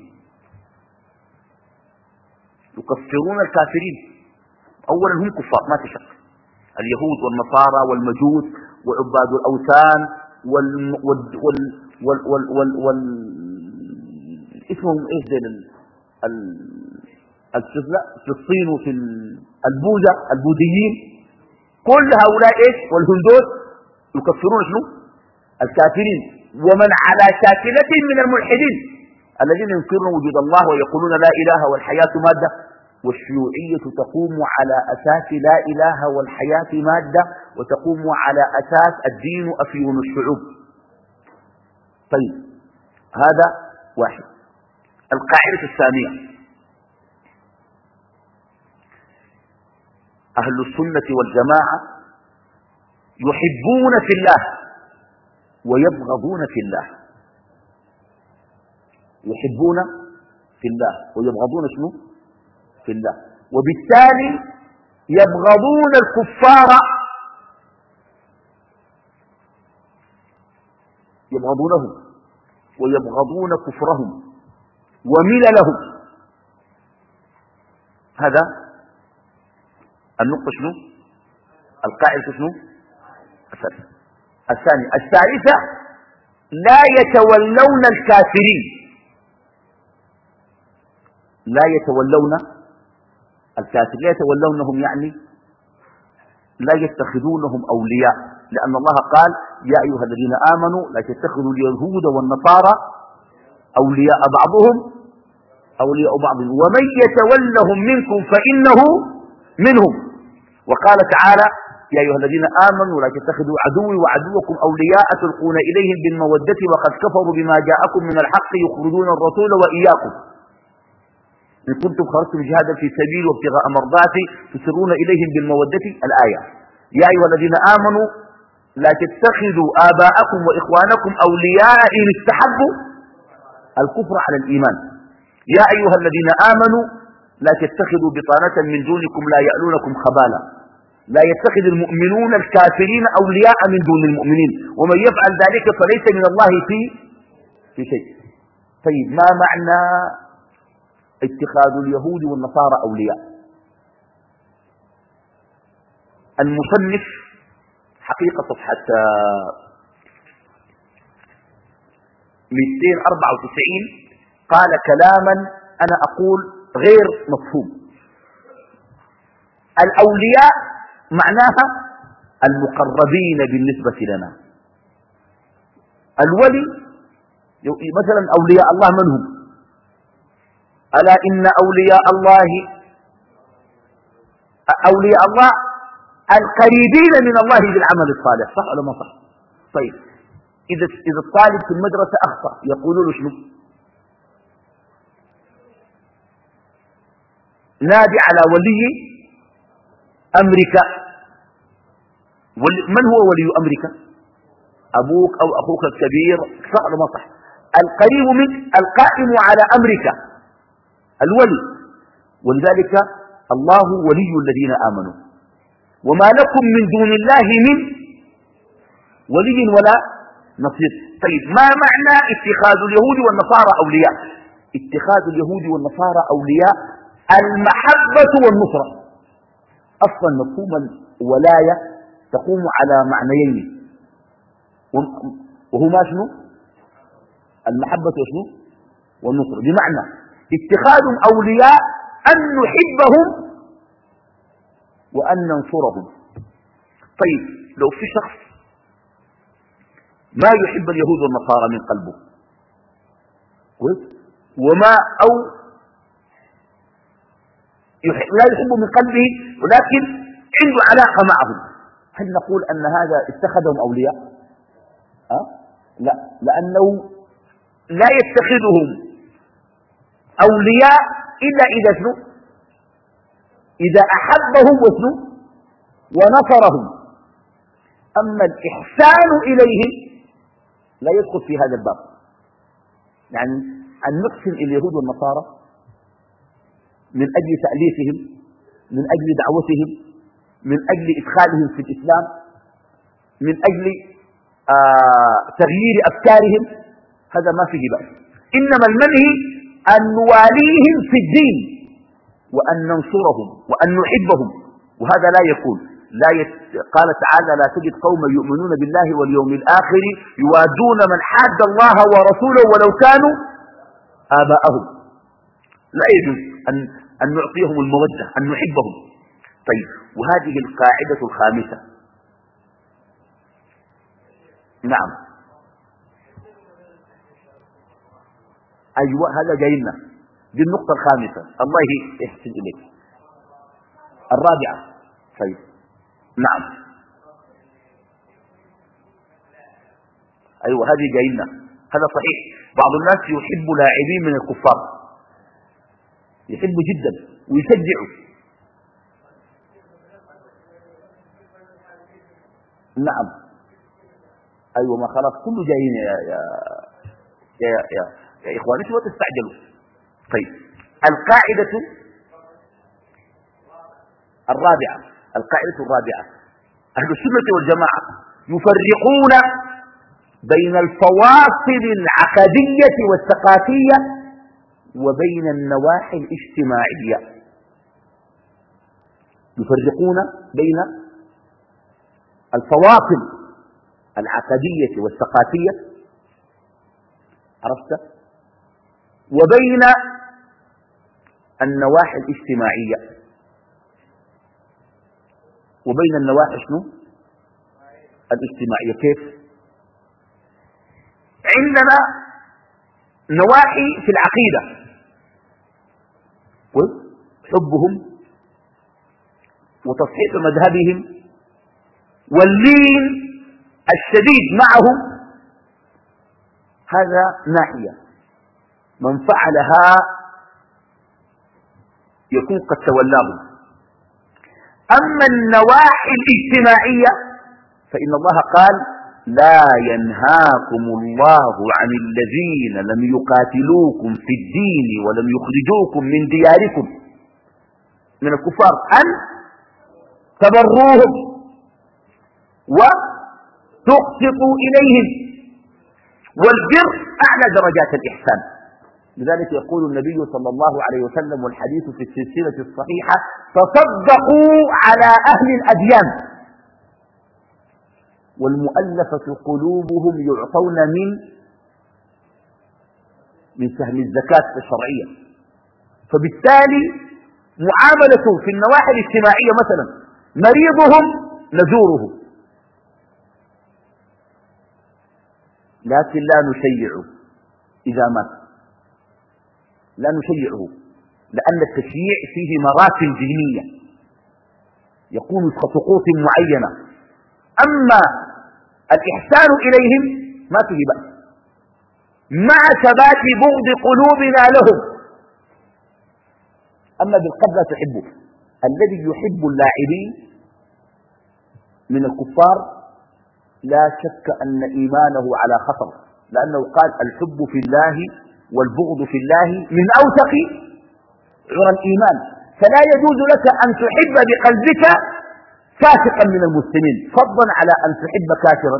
يكفرون الكافرين. أولا هم كفار ما تشك اليهود والنصارى والمجوس وعباد الأوثان وال وال وال وال وال وال اسمهم إيش ذي في الصين وفي البوذا البوذيين. كل هؤلاء إيش؟ والهندوس. يكفرون شنو؟ الكافرين. ومن على شاكلة من الملحدين الذين ينكرون وجود الله ويقولون لا إله والحياة مادة والشيوعية تقوم على أساس لا إله والحياة مادة وتقوم على أساس الدين أفيون الشعوب. طيب هذا واحد. القاعدة الثانية. أهل السنة والجماعة يحبون في الله ويبغضون في الله. يحبون في الله. ويبغضون شنو؟ في الله. وبالتالي يبغضون الكفار. يبغضونهم. ويبغضون كفرهم. ومللهم. هذا النقطة شنو؟ القاعدة شنو؟ الثاني الثالثة لا يتولون الكافرين. لا يتولون الكافر لا يتولونهم يعني لا يتخذونهم أولياء. لأن الله قال يا أيها الذين آمنوا لا تتخذوا اليهود والنصارى أولياء بعضهم أولياء بعض. ومن يتولهم منكم فإنه منهم. وقال تعالى يا أيها الذين آمنوا لا تتخذوا عدوي وعدوكم أولياء تلقون إليهم بالمودة وقد كفروا بما جاءكم من الحق يخرجون الرسول وإياكم. إن كنتم خرجتم جهادا في سبيل وابتغاء مرضاتي تسرون إليهم بالمودة. الآية يا أيها الذين آمنوا لا تتخذوا آباءكم وإخوانكم أولياء إن استحبوا. الكفر على الإيمان. يا أيها الذين آمنوا لا تتخذوا بطانة من دونكم لا يألونكم خبالا. لا يتخذ المؤمنون الكافرين أولياء من دون المؤمنين. ومن يفعل ذلك فليس من الله في في شيء. طيب ما معنى اتخاذ اليهود والنصارى أولياء؟ المصنف حقيقة صفحة 294 قال كلاما أنا أقول غير مفهوم. الأولياء معناها المقربين بالنسبة لنا. الولي مثلا أولياء الله من هم؟ ألا إن أولياء الله أولياء الله القريبين من الله بالعمل الصالح. صح ولا ما صح؟ طيب. إذا إذا الطالب في المدرسة أخطأ يقولوا له شنو؟ نادي على ولي أمرك. من هو ولي أمرك؟ أبوك أو أخوك الكبير؟ صح ولا ما صح. القريب منك القائم على أمرك. الولي. ولذلك الله ولي الذين آمنوا. وما لكم من دون الله من ولي ولا نصير. طيب ما معنى اتخاذ اليهود والنصارى أولياء؟ اتخاذ اليهود والنصارى أولياء المحبة والنصرة. أصلا مفهوم الولاية تقوم على معنيين. وهما شنو؟ المحبة وشنو والنصرة بمعنى اتخاذ أولياء أن نحبهم وأن ننصرهم. طيب لو في شخص ما يحب اليهود والنصارى من قلبه وما أو لا يحب من قلبه ولكن عنده علاقة معهم. هل نقول أن هذا اتخذهم أولياء. أه؟ لا. لأنه لا يتخذهم أولياء إلا إذا شنو؟ إذا أحبهم وشنو؟ ونصرهم. أما الإحسان إليهم لا يدخل في هذا الباب. يعني أن نحسن اليهود والنصارى من أجل تأليفهم من أجل دعوتهم من أجل إدخالهم في الإسلام من أجل آه تغيير أفكارهم هذا ما فيه بأس. إنما المنهي أن نواليهم في الدين وأن ننصرهم وأن نحبهم وهذا لا يكون. لا يت... قال تعالى لا تجد قوما يؤمنون بالله واليوم الآخر يوادون من حاد الله ورسوله ولو كانوا آباءهم. لا يجوز أن, أن نعطيهم المودة أن نحبهم. طيب. وهذه القاعدة الخامسة. نعم. أيوة هذا جاينا دي النقطة الخامسة. الله يحسن إليك. الرابعة. طيب. نعم. أيوة هذه جاينا هذا صحيح. بعض الناس يحب لاعبين من الكفار. يحب جدا. ويشجعوا نعم. أيوة ما خلاص كله جايين يا يا يا, يا, يا إخواني شو تستعجلوا؟ طيب القاعدة الرابعة القاعدة الرابعة أهل السنة والجماعة يفرقون بين الفواصل العقدية والثقافية وبين النواحي الاجتماعية. يفرقون بين الفواصل العقدية والثقافية. عرفت؟ وبين النواحي الاجتماعية. وبين النواحي شنو؟ الاجتماعية. كيف؟ عندنا نواحي في العقيدة. حبهم وتصحيح مذهبهم واللين الشديد معهم هذا ناحية من فعلها يكون قد تولاه. أما النواحي الاجتماعية فإن الله قال لا ينهاكم الله عن الذين لم يقاتلوكم في الدين ولم يخرجوكم من دياركم. من الكفار أن تبروهم. وتقسطوا إليهم. والبر أعلى درجات الإحسان. لذلك يقول النبي صلى الله عليه وسلم والحديث في السلسلة الصحيحة تصدقوا على أهل الأديان. والمؤلفة قلوبهم يعطون من من سهم الزكاة الشرعية. فبالتالي معاملة في النواحي الاجتماعية مثلا مريضهم نزوره لكن لا نشيع إذا مات. لا نشيعه لأن التشييع فيه مراتب ذهنية. يكون كطقوس معينة. أما الإحسان إليهم ما فيه بأس. مع ثبات بغض قلوبنا لهم. أما بالقلب لا تحبه الذي يحب اللاعبين من الكفار لا شك أن إيمانه على خطر لأنه قال الحب في الله والبغض في الله من أوثق عرى الإيمان. فلا يجوز لك أن تحب بقلبك فاسقا من المسلمين. فضلا على أن تحب كافرا.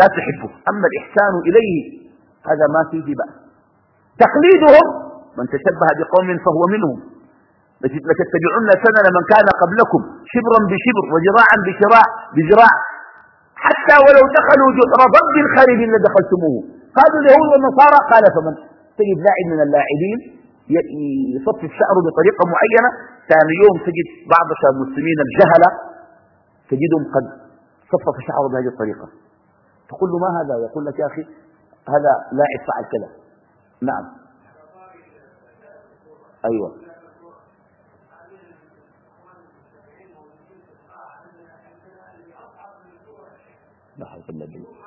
لا تحبه. أما الإحسان إليه هذا ما فيه بأس. تقليدهم من تشبه بقوم فهو منهم. لتتبعن سنن من كان قبلكم شبرا بشبر وذراعا بشراع بذراع حتى ولو دخلوا جحر ضب خرب لدخلتموه قالوا اليهود والنصارى قال فمن؟ تجد لاعب من اللاعبين يصفف شعره بطريقة معينة ثاني يوم تجد بعض المسلمين الجهلة تجدهم قد صفف شعره بهذه الطريقة. تقول له ما هذا؟ يقول لك يا أخي هذا لاعب فعل كذا. نعم. أيوة. لا حول ولا قوة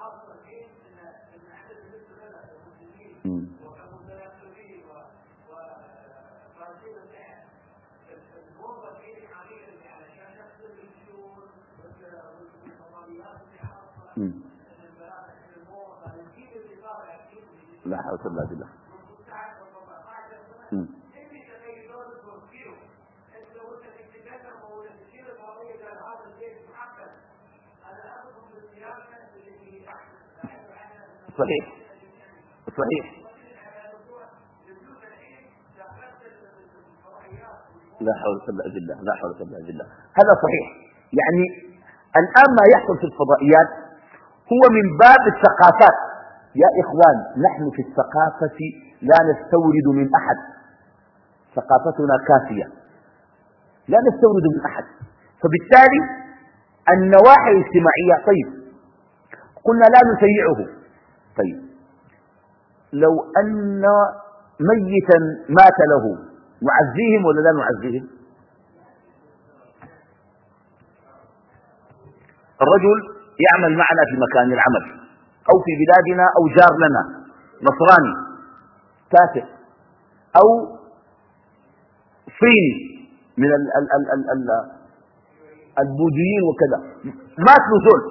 لا حول ولا قوة صحيح. صحيح. لا حول ولا قوة إلا لا حول ولا قوة إلا هذا صحيح. يعني الآن ما يحصل في الفضائيات هو من باب الثقافات. يا إخوان نحن في الثقافة لا نستورد من أحد. ثقافتنا كافية. لا نستورد من أحد. فبالتالي النواحي الاجتماعية طيب قلنا لا نسيعه. طيب. لو أن ميتا مات له نعزيهم ولا لا نعزيهم؟ الرجل يعمل معنا في مكان العمل أو في بلادنا أو جار لنا نصراني كافر أو صيني من ال ال ال ال ال البوذيين وكذا. مات له زول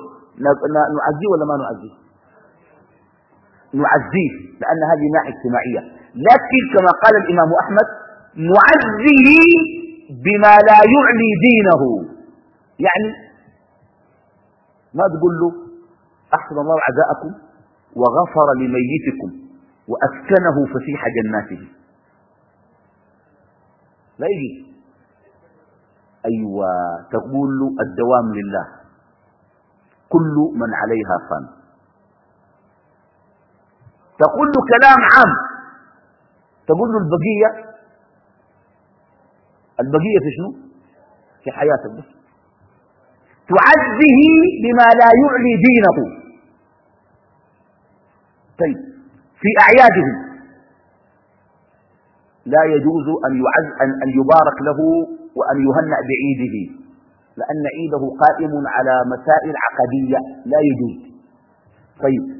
نعزيه ولا ما نعزيه؟ نعزيه لأن هذه ناحية اجتماعية. لكن كما قال الإمام أحمد نعزيه بما لا يعلي دينه. يعني ما تقول له أحسن الله عزاءكم وغفر لميتكم وأسكنه فسيح جناته. لا يجي. أيوة تقول له الدوام لله. كل من عليها فان. تقول له كلام عام. تقول له البقية البقية في شنو؟ في حياتك بس تعزه بما لا يعلي دينه. طيب في أعيادهم لا يجوز أن, يعز أن, أن يبارك له وأن يهنأ بعيده لأن عيده قائم على مسائل عقدية. لا يجوز. طيب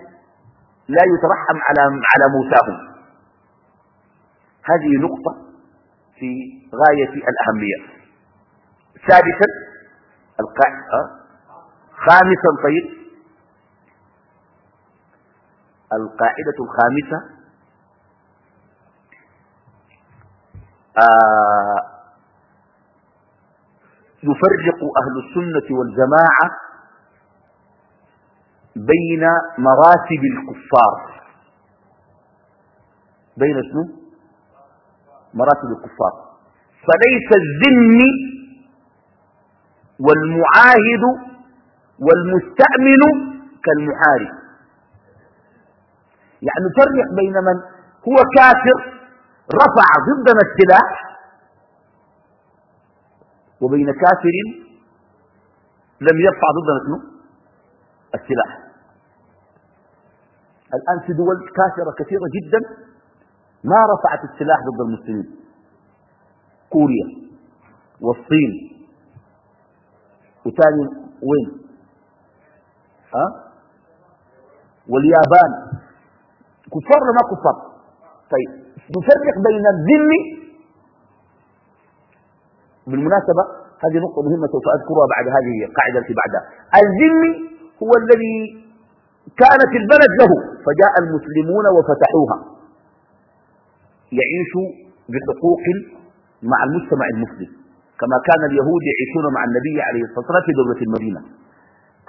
لا يترحم على على موتاهم هذه نقطة في غاية الأهمية. ثالثا القاعدة خامسا طيب القاعدة الخامسة آه يفرق أهل السنة والجماعة بين مراتب الكفار. بين شنو؟ مراتب الكفار. فليس الذمي والمعاهد والمستأمن كالمحارب. يعني نفرق بين من هو كافر رفع ضدنا السلاح وبين كافر لم يرفع ضدنا السلاح. الآن في دول كافرة كثيرة جدا ما رفعت السلاح ضد المسلمين. كوريا والصين. وثاني وين؟ ها؟ واليابان. كفار ولا ما كفار؟ طيب نفرق بين الذمي بالمناسبة هذه نقطة مهمة سوف أذكرها بعد هذه القاعدة التي بعدها. الذمي هو الذي كانت البلد له. فجاء المسلمون وفتحوها. يعيش بحقوق مع المجتمع المسلم. كما كان اليهود يعيشون مع النبي عليه الصلاة والسلام في دولة المدينة.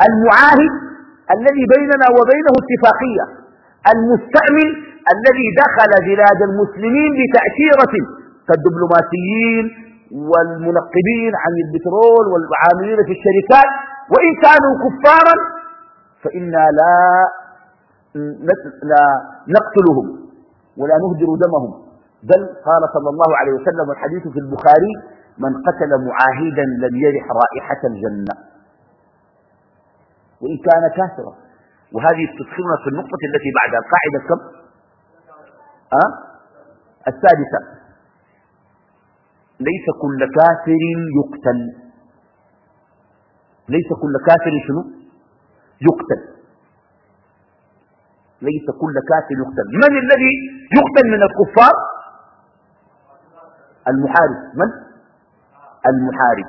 المعاهد الذي بيننا وبينه اتفاقية. المستعمل الذي دخل بلاد المسلمين بتأشيرة كالدبلوماسيين والمنقبين عن البترول والعاملين في الشركات. وإن كانوا كفارا فإنا لا لا نقتلهم ولا نهدر دمهم. بل قال صلى الله عليه وسلم الحديث في البخاري من قتل معاهدا لم يرح رائحة الجنة. وإن كان كافرا. وهذه تدخلنا في النقطة التي بعد القاعدة كم؟ أه؟ السادسة. ليس كل كافر يقتل. ليس كل كافر شنو؟ يقتل. ليس كل كافر يقتل. من الذي يقتل من الكفار؟ المحارب. من؟ المحارب.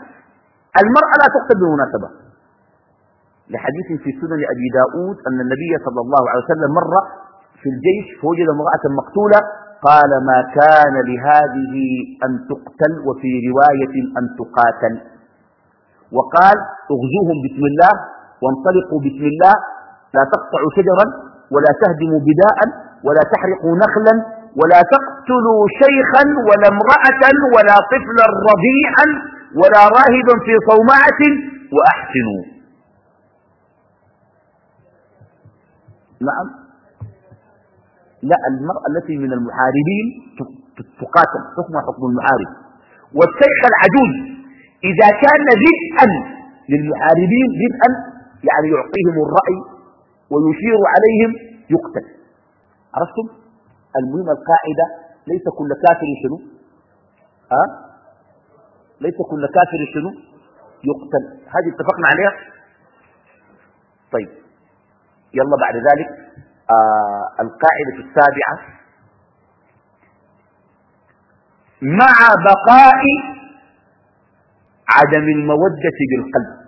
المرأة لا تقتل بالمناسبة. لحديث في سنن أبي داود أن النبي صلى الله عليه وسلم مر في الجيش فوجد امرأة مقتولة قال ما كان لهذه أن تقتل وفي رواية أن تقاتل. وقال أغزوهم بسم الله. وانطلقوا بسم الله لا تقطعوا شجرا ولا تهدموا بداء ولا تحرقوا نخلا ولا تقتلوا شيخا ولا امرأة ولا طفلا رضيعا ولا راهبا في صومعة وأحسنوا. نعم. لا المرأة التي من المحاربين تقاتل حكم حكم المحارب. والشيخ العجوز إذا كان ردءا للمحاربين ردءا يعني يعطيهم الرأي ويشير عليهم يقتل. عرفتم؟ المهم القاعدة ليس كل كافر شنو؟ أه؟ ليس كل كافر شنو؟ يقتل. هذه اتفقنا عليها؟ طيب. يلا بعد ذلك. آه القاعدة السابعة. مع بقاء عدم المودة بالقلب.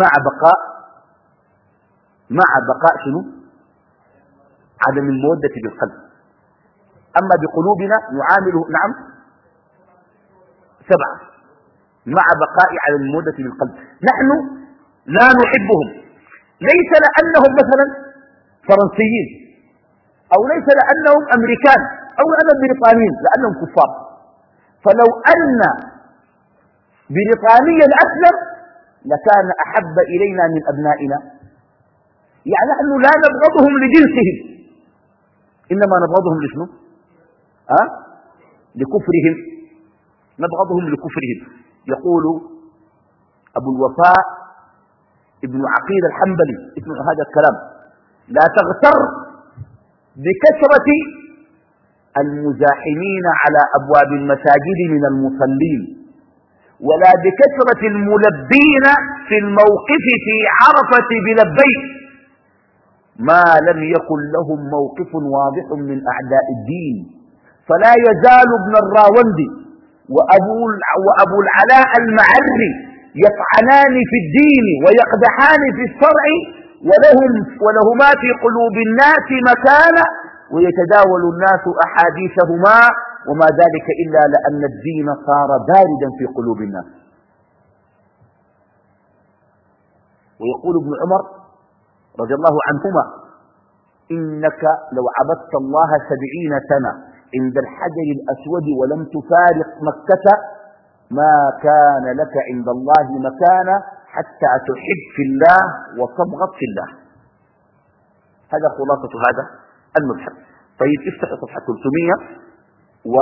مع بقاء مع بقاء شنو؟ عدم المودة بالقلب أما بقلوبنا نعامله نعم سبعة. مع بقاء عدم المودة بالقلب نحن لا نحبهم. ليس لأنهم مثلا فرنسيين أو ليس لأنهم أمريكان أو لأنهم بريطانيين لأنهم كفار. فلو أن بريطانيا أسلم لكان أحب إلينا من أبنائنا. يعني نحن لا نبغضهم لجنسهم. إنما نبغضهم لشنو؟ أه؟ لكفرهم. نبغضهم لكفرهم. يقول أبو الوفاء ابن عقيل الحنبلي اسمع هذا الكلام لا تغتر بكثرة المزاحمين على أبواب المساجد من المصلين. ولا بكثرة الملبين في الموقف في عرفة بلبيك. ما لم يكن لهم موقف واضح من أعداء الدين. فلا يزال ابن الراوندي وأبو, وأبو العلاء المعري يطعنان في الدين ويقدحان في الشرع ولهم ولهما في قلوب الناس مكانة ويتداول الناس أحاديثهما وما ذلك إلا لأن الدين صار باردا في قلوب الناس. ويقول ابن عمر رضي الله عنهما إنك لو عبدت الله سبعين سنة عند الحجر الأسود ولم تفارق مكة ما كان لك عند الله مكانة حتى تحب في الله وتبغض في الله. هذا خلاصة هذا المبحث طيب افتح صفحة 300 و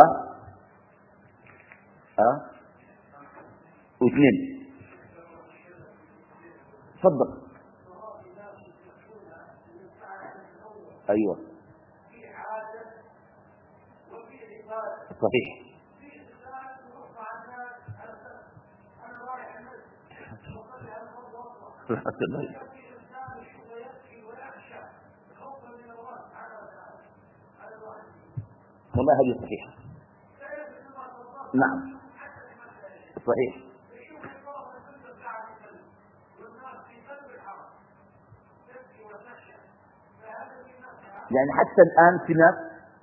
واثنين تفضل. أيوه. صحيح. والله هذه صحيحة. نعم. صحيح. يعني حتى الآن في ناس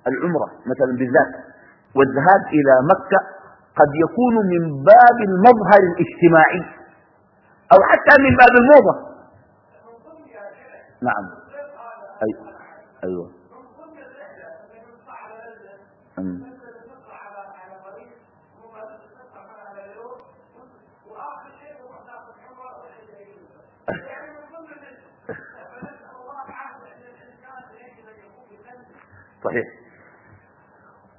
العمرة مثلا بالذات والذهاب إلى مكة قد يكون من باب المظهر الاجتماعي أو حتى من باب الموضة. نعم. أي أيوة. صحيح.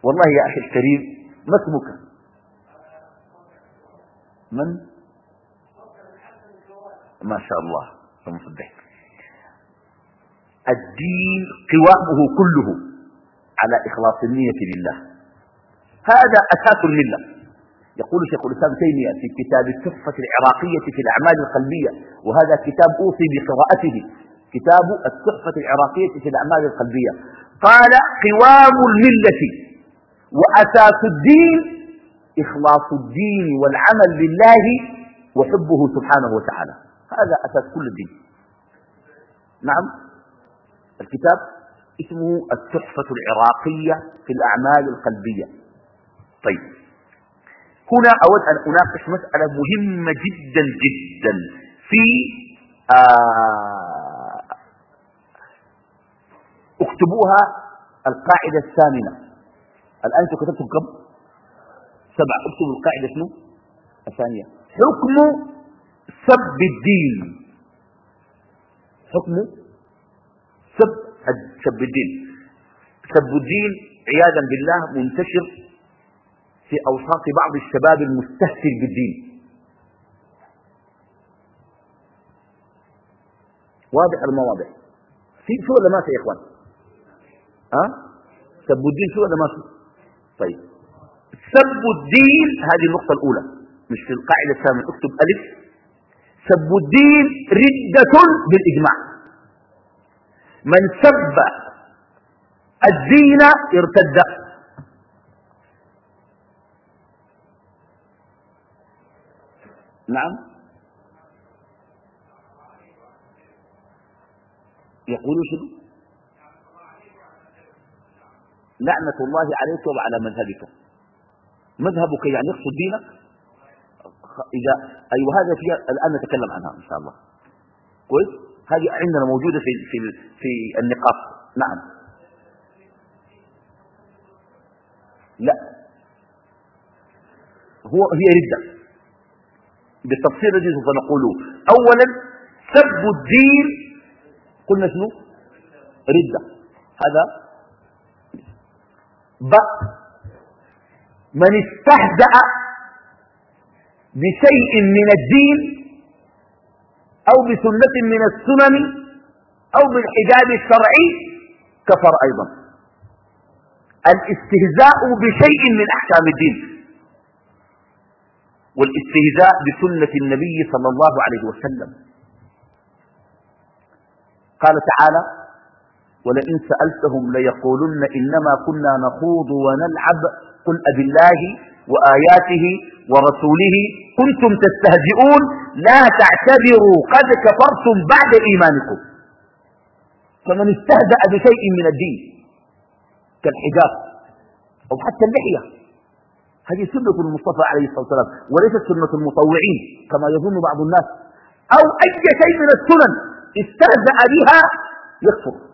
والله يا أخي الكريم ما اسمك؟ من؟ ما شاء الله مصدق الدين قوامه كله على إخلاص النية لله. هذا أساس الملة يقول شيخ الإسلام تيمية في كتاب التحفة العراقية في الأعمال القلبية وهذا كتاب أوصي بقراءته كتاب التحفة العراقية في الأعمال القلبية. قال قوام الملة. وأساس الدين إخلاص الدين والعمل لله وحبه سبحانه وتعالى. هذا أساس كل الدين. نعم. الكتاب اسمه التحفة العراقية في الأعمال القلبية. طيب. هنا أود أن أناقش مسألة مهمة جدا جدا في آه اكتبوها القاعدة الثامنة. الآن أنتم كتبتم كم سبعة. اكتبوا القاعدة شنو؟ الثانية. حكم سب الدين. حكم سب سب الدين. سب الدين عياذا بالله منتشر في أوساط بعض الشباب المستهتر بالدين. واضح المواضح في شو ولا ما في يا إخوان؟ ها؟ سب الدين شو ولا ما في؟ طيب. سب الدين هذه النقطة الأولى. مش في القاعدة الثامنة. اكتب ألف. سب الدين ردة بالإجماع. من سب الدين ارتد. نعم. يقول شنو؟ لعنة الله عليك وعلى مذهبك مذهبك يعني يقصد دينك؟ إذا أي أيوة وهذا فيها الآن نتكلم عنها إن شاء الله. كويس؟ هذه عندنا موجودة في في في النقاط. نعم. لا. هو هي ردة. بالتفصيل الذي سوف نقوله. أولا سب الدين. قلنا شنو؟ ردة. هذا ب من استهزأ بشيء من الدين أو بسنة من السنن أو بالحجاب الشرعي كفر أيضا. الاستهزاء بشيء من أحكام الدين. والاستهزاء بسنة النبي صلى الله عليه وسلم. قال تعالى ولئن سألتهم ليقولن إنما كنا نخوض ونلعب قل أبالله وآياته ورسوله كنتم تستهزئون لا تعتبروا قد كفرتم بعد إيمانكم فمن استهزأ بشيء من الدين كالحجاب أو حتى اللحية هذه سنة المصطفى عليه الصلاة والسلام وليست سنة المطوعين كما يظن بعض الناس أو أي شيء من السنن استهزأ بها يكفر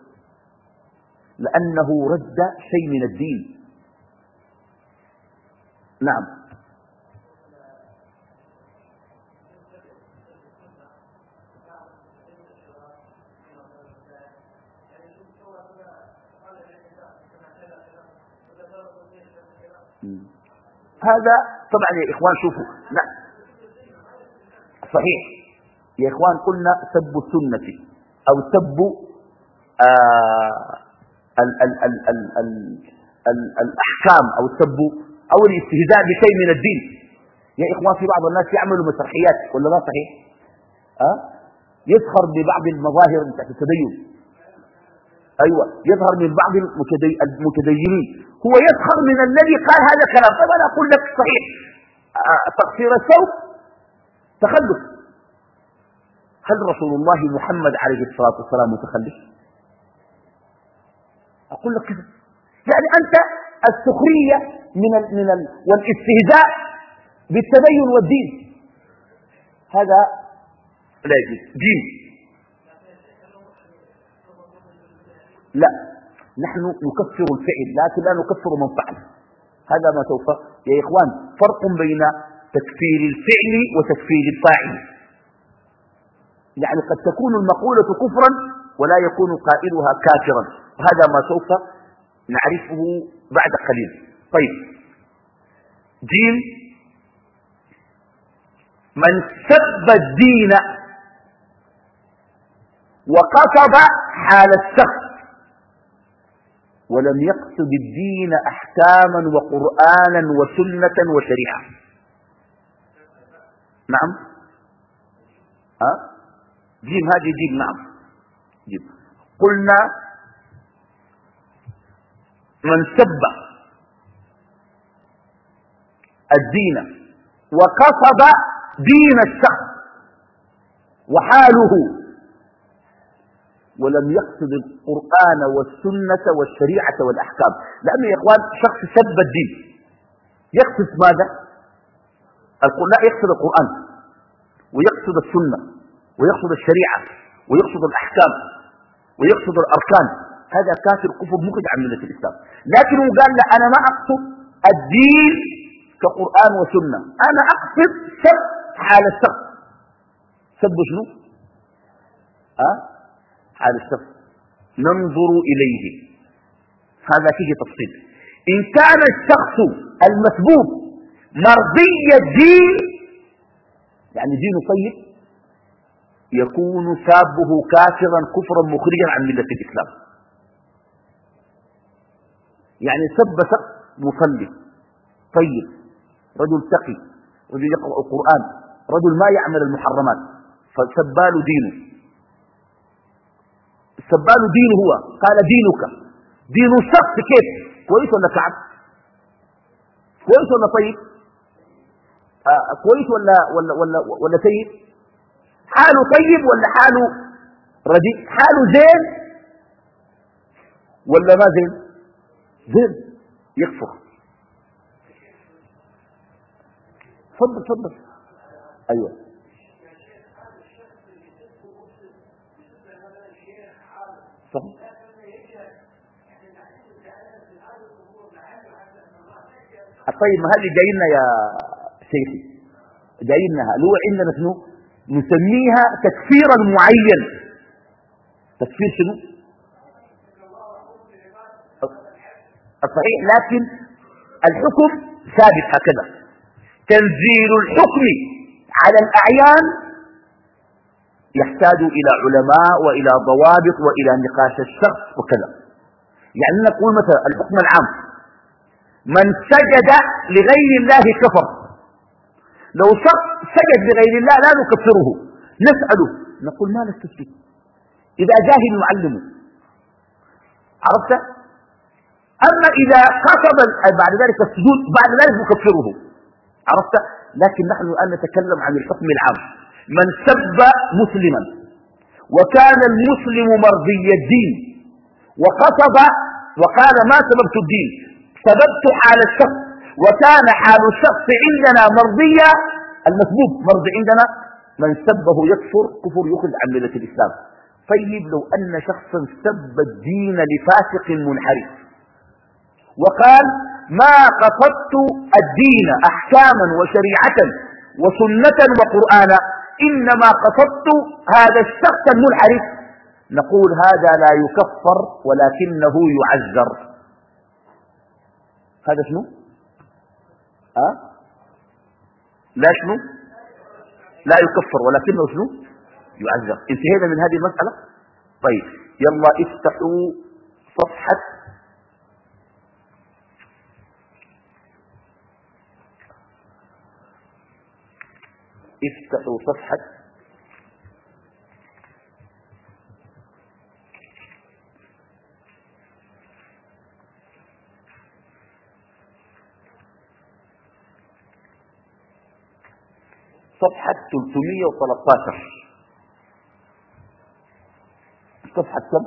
لأنه رد شيء من الدين. نعم. هذا طبعا يا إخوان شوفوا. نعم. صحيح. يا إخوان قلنا سب السنة أو سب آه ال ال ال ال ال ال الأحكام أو سب أو الاستهزاء بشيء من الدين. يا إخوان في بعض الناس يعملوا مسرحيات ولا لا صحيح؟ أه؟ يسخر ببعض المظاهر بتاعت التدين. أيوة يظهر من بعض المتدينين. هو يسخر من الذي قال هذا الكلام. طيب أنا أقول لك صحيح. آه، تقصير الثوب؟ تخلف. هل رسول الله محمد عليه الصلاة والسلام متخلف؟ أقول لك كذا. يعني أنت السخرية من ال من ال والاستهزاء بالتدين والدين. هذا لا يجوز. دين. لا. نحن نكفر الفعل لكن لا نكفر من فعل هذا ما سوف يا إخوان فرق بين تكفير الفعل وتكفير الفاعل. يعني قد تكون المقولة كفرا ولا يكون قائلها كافرا. وهذا ما سوف نعرفه بعد قليل. طيب. جيم. من سب الدين وقصد حال الشخص ولم يقصد الدين أحكاما وقرآنا وسنة وشريعة. نعم. ها؟ جيم هذه جيم نعم. جيم. قلنا من سب الدين وقصد دين الشخص وحاله ولم يقصد القرآن والسنة والشريعة والأحكام. لأنه يا إخوان شخص سب الدين يقصد ماذا؟ لا يقصد القرآن ويقصد السنة ويقصد الشريعة ويقصد الأحكام ويقصد الأركان. هذا كافر كفر مخرج عن ملة الإسلام. لكنه قال لا أنا ما أقصد الدين كقرآن وسنة. أنا أقصد سب حال الشخص سب شنو؟ أه؟ حال الشخص ننظر إليه. هذا فيه تفصيل. إن كان الشخص المسبوب مرضي الدين يعني دينه طيب يكون سابه كافرا كفرا مخرجا عن ملة الإسلام. يعني سب شخص مصلي. طيب. رجل تقي. رجل يقرأ القرآن. رجل ما يعمل المحرمات. فسبال دينه. سبال دينه هو. قال دينك. دين الشخص كيف؟ كويس ولا كعب؟ كويس ولا طيب؟ آه كويس ولا ولا ولا ولا سيء حاله طيب ولا حاله رديء حاله زين ولا ما زين؟ زين يكفر. تفضل تفضل. أيوه. صحيح طيب ما هذه جاينا يا شيخي جاينا. لو عندنا شنو؟ نسميها تكفيرا معين تكفير شنو؟ الصحيح. لكن الحكم ثابت هكذا. تنزيل الحكم على الأعيان يحتاج إلى علماء وإلى ضوابط وإلى نقاش الشخص وكذا. يعني نقول مثلا الحكم العام. من سجد لغير الله كفر. لو شخص سجد لغير الله لا نكفره نسأله نقول ما نستسجد إذا جاهل نعلمه عرفت؟ أما إذا قصد بعد ذلك السجود بعد ذلك نكفره عرفت؟ لكن نحن الآن نتكلم عن الحكم العام. من سب مسلما وكان المسلم مرضي الدين وقصد وقال ما سببت الدين؟ سببت حال الشخص. وكان حال الشخص عندنا مرضية المسبوب مرضي عندنا. من سبه يكفر كفر يخرج عن ملة الإسلام. طيب لو أن شخصا سب الدين لفاسق منحرف وقال ما قصدت الدين أحكاما وشريعة وسنة وقرآنا إنما قصدت هذا الشخص المنحرف. نقول هذا لا يكفر ولكنه يعذر. هذا شنو؟ أه؟ لا شنو؟ لا يكفر ولكنه شنو؟ يعذر. انتهينا من هذه المسألة؟ طيب يلا افتحوا صفحة افتحوا صفحة. صفحة 313 صفحة كم؟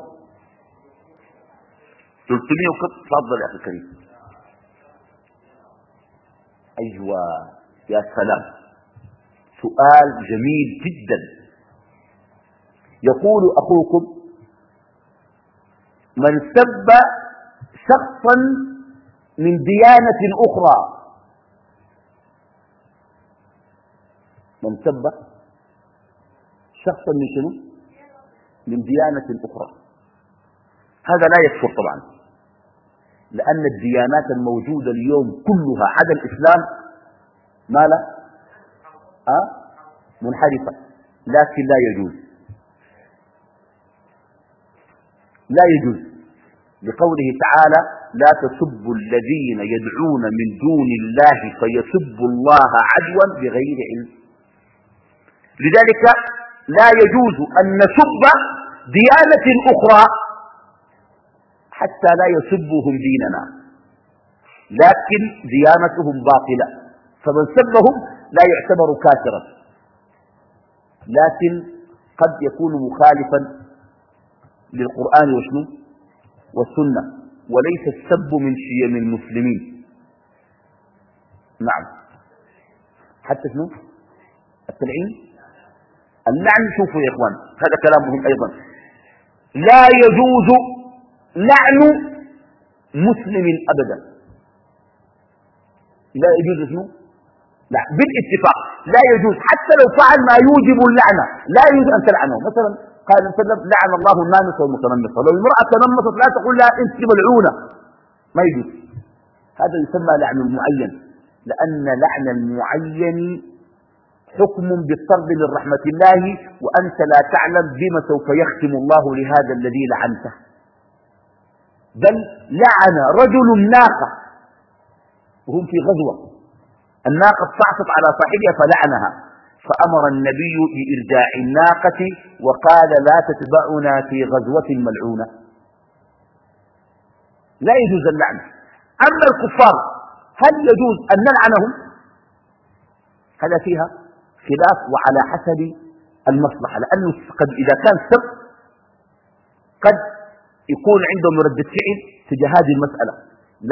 300 وكم؟ تفضل يا أخي الكريم. أيوة يا سلام. سؤال جميل جدا. يقول أخوكم من سب شخصا من ديانة أخرى. من سب شخصا من شنو؟ من ديانة أخرى. هذا لا يكفر طبعا لأن الديانات الموجودة اليوم كلها عدا الإسلام ما لا منحرفة. لكن لا يجوز. لا يجوز. لقوله تعالى لا تسبوا الذين يدعون من دون الله فيسبوا الله عدوا بغير علم. لذلك لا يجوز أن نسب ديانة أخرى حتى لا يسبهم ديننا. لكن ديانتهم باطلة. فمن سبهم لا يعتبر كافرا. لكن قد يكون مخالفا للقرآن وشنو؟ والسنة. وليس السب من شيم المسلمين. نعم. حتى شنو؟ التلعين؟ اللعن شوفوا يا إخوان هذا كلام مهم أيضا. لا يجوز لعن مسلم أبدا. لا يجوز اسمه لا بالاتفاق. لا يجوز. حتى لو فعل ما يوجب اللعنة لا يجوز أن تلعنه. مثلا قال وسلم لعن الله النامس والمتنمص. لو امرأة تنمصت لا تقول لها أنت ملعونة. ما يجوز. هذا يسمى لعن المعين لأن لعن المعين حكم بالطرد من رحمة الله وأنت لا تعلم بما سوف يختم الله لهذا الذي لعنته. بل لعن رجل الناقة وهم في غزوة. الناقة صعصت على صاحبها فلعنها. فأمر النبي بإرجاع الناقة وقال لا تتبعنا في غزوة ملعونة. لا يجوز اللعن أما الكفار هل يجوز أن نلعنهم؟ هذا فيها خلاف وعلى حسب المصلحة. لأنه قد إذا كان سب قد يكون عندهم ردة فعل تجاه هذه المسألة.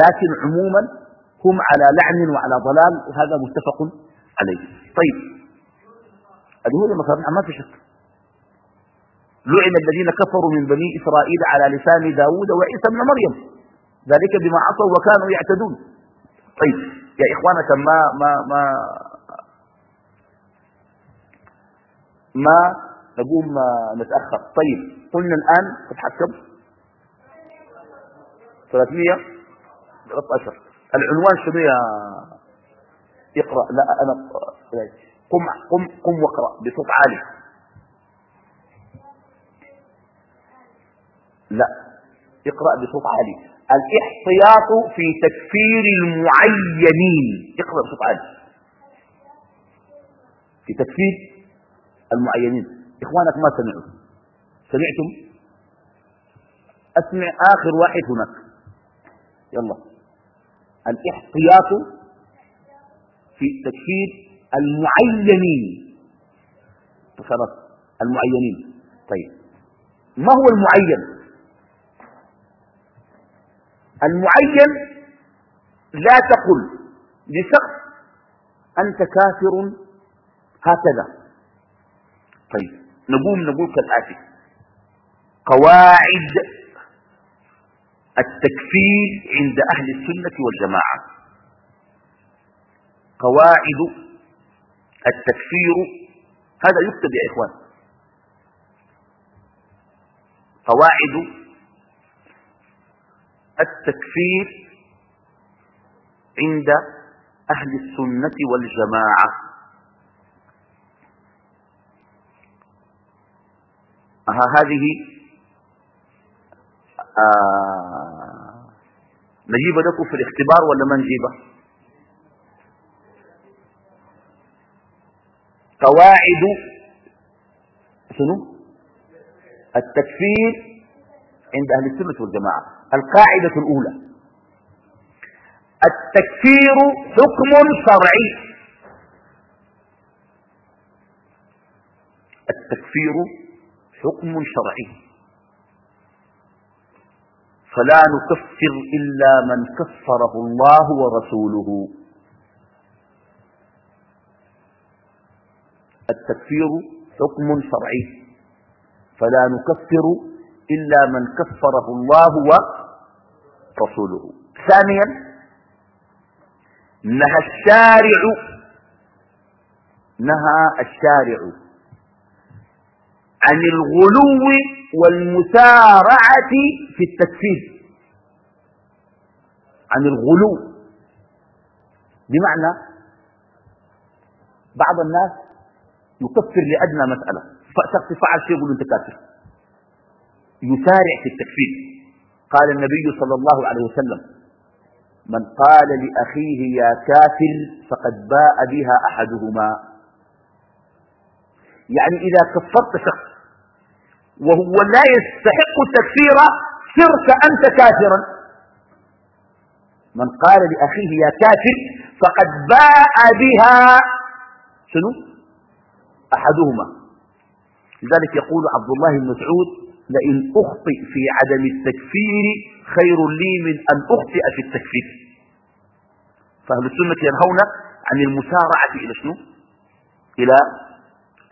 لكن عموما هم على لعن وعلى ضلال وهذا متفق عليه. طيب. اليهود المصاريح ما في شك. لعن الذين كفروا من بني إسرائيل على لسان داود وعيسى بن مريم. ذلك بما عصوا وكانوا يعتدون. طيب. يا إخوانك ما, ما, ما ما نقوم نتأخر. طيب. قلنا الآن تتحكم؟ 313 العنوان شنو يا اقرأ؟ لا أنا قم قم قم واقرأ بصوت عالي. لا اقرأ بصوت عالي. الإحتياط في تكفير المعينين. اقرأ بصوت عالي. في تكفير المعينين. إخوانك ما سمعوا. سمعتم؟ أسمع آخر واحد هناك. يلا. الاحتياط في تكفير المعينين. خلاص المعينين. طيب. ما هو المعين؟ المعين لا تقل لشخص أنت كافر هكذا. طيب. نقوم نقول كالآتي. قواعد التكفير عند أهل السنة والجماعة. قواعد التكفير هذا يكتب يا إخوان. قواعد التكفير عند أهل السنة والجماعة. هذه آه نجيب لكم في الاختبار ولا ما نجيبه قواعد شنو؟ التكفير عند أهل السنة والجماعة. القاعدة الأولى. التكفير حكم شرعي. التكفير حكم شرعي. فلا نكفر إلا من كفره الله ورسوله. التكفير حكم شرعي. فلا نكفر إلا من كفره الله ورسوله. ثانيا نهى الشارع. نهى الشارع عن الغلو والمسارعة في التكفير عن الغلو. بمعنى بعض الناس يكفر لأدنى مسألة. فشخص فعل شيء يقول أنت كافر. يسارع في التكفير. قال النبي صلى الله عليه وسلم من قال لأخيه يا كافر فقد باء بها أحدهما. يعني إذا كفرت شخص وهو لا يستحق التكفير صرت أنت كافرا. من قال لأخيه يا كافر فقد باء بها. شنو؟ أحدهما. لذلك يقول عبد الله بن مسعود لئن أخطئ في عدم التكفير خير لي من أن أخطئ في التكفير. فأهل السنة ينهون عن المسارعة إلى شنو؟ إلى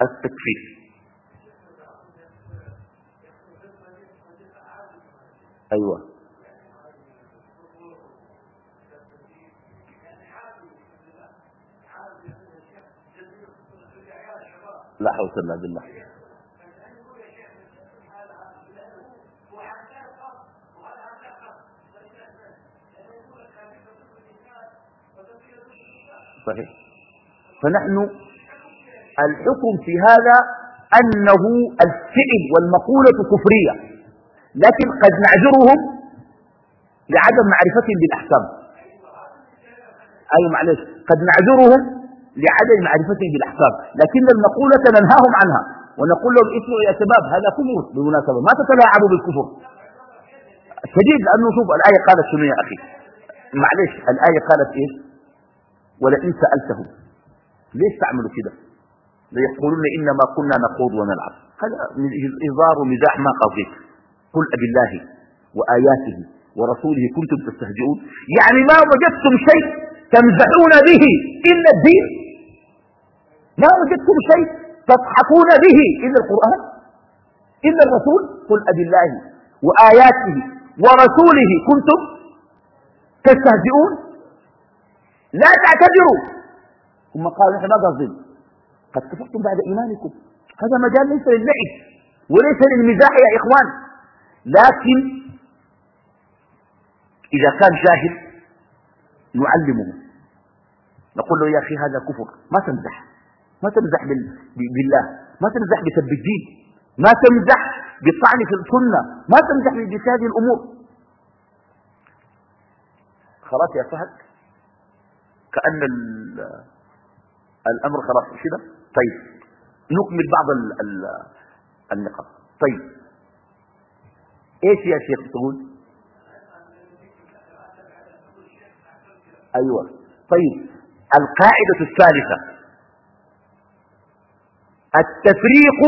التكفير. أيوة. لا حول ولا بالله. صحيح. فنحن الحكم في هذا أنه الفعل والمقولة كفرية. لكن قد نعذرهم لعدم معرفتهم بالأحكام. أي معلش. قد نعذرهم لعدم معرفتهم بالأحكام. لكن المقولة ننهاهم عنها. ونقول لهم اسمعوا يا شباب هذا كفر بالمناسبة. ما تتلاعبوا بالكفر. شديد لأنه شوف الآية قالت شنو يا أخي؟ معلش الآية قالت إيش؟ ولئن سألتهم. ليش تعملوا كده؟ ليقولون إنما كنا نخوض ونلعب. هذا هزار ومزاح ما قضيت. قل أبالله وآياته ورسوله كنتم تستهزئون. يعني ما وجدتم شيء تمزحون به إلا الدين. ما وجدتم شيء تضحكون به إلا القرآن إلا الرسول قل أبالله وآياته ورسوله كنتم تستهزئون. لا تعتذروا. ثم قالوا نحن ما قصدين قد كفرتم بعد إيمانكم. هذا مجال ليس للعب وليس للمزاح يا إخوان. لكن إذا كان جاهل نعلمه. نقول له يا أخي هذا كفر ما تمزح ما تمزح بالله ما تمزح بسب الدين ما تمزح بالطعن في السنة ما تمزح بهذه الأمور. خلاص يا فهد؟ كأن الأمر خلاص كده طيب نكمل بعض النقاط. طيب. إيش يا شيخ تقول؟ أيوه. طيب القاعدة الثالثة. التفريق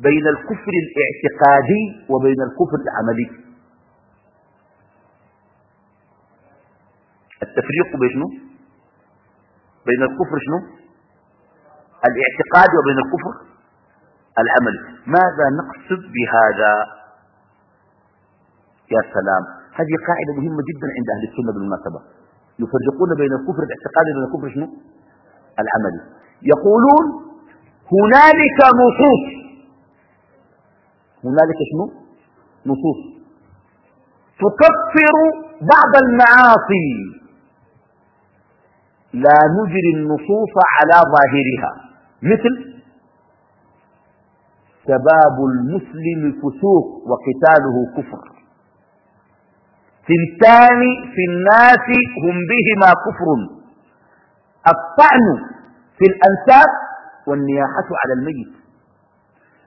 بين الكفر الاعتقادي وبين الكفر العملي. التفريق بين بين الكفر شنو؟ الاعتقادي وبين الكفر العملي. ماذا نقصد بهذا؟ يا سلام. هذه قاعدة مهمة جدا عند أهل السنة بالمناسبة. يفرقون بين الكفر الاعتقادي وبين الكفر شنو؟ العملي. يقولون هنالك نصوص. هنالك شنو؟ نصوص. تكفر بعض المعاصي. لا نجري النصوص على ظاهرها. مثل سباب المسلم فسوق وقتاله كفر. ثنتان في الناس هم بهما كفر. الطعن في الأنساب والنياحة على الميت.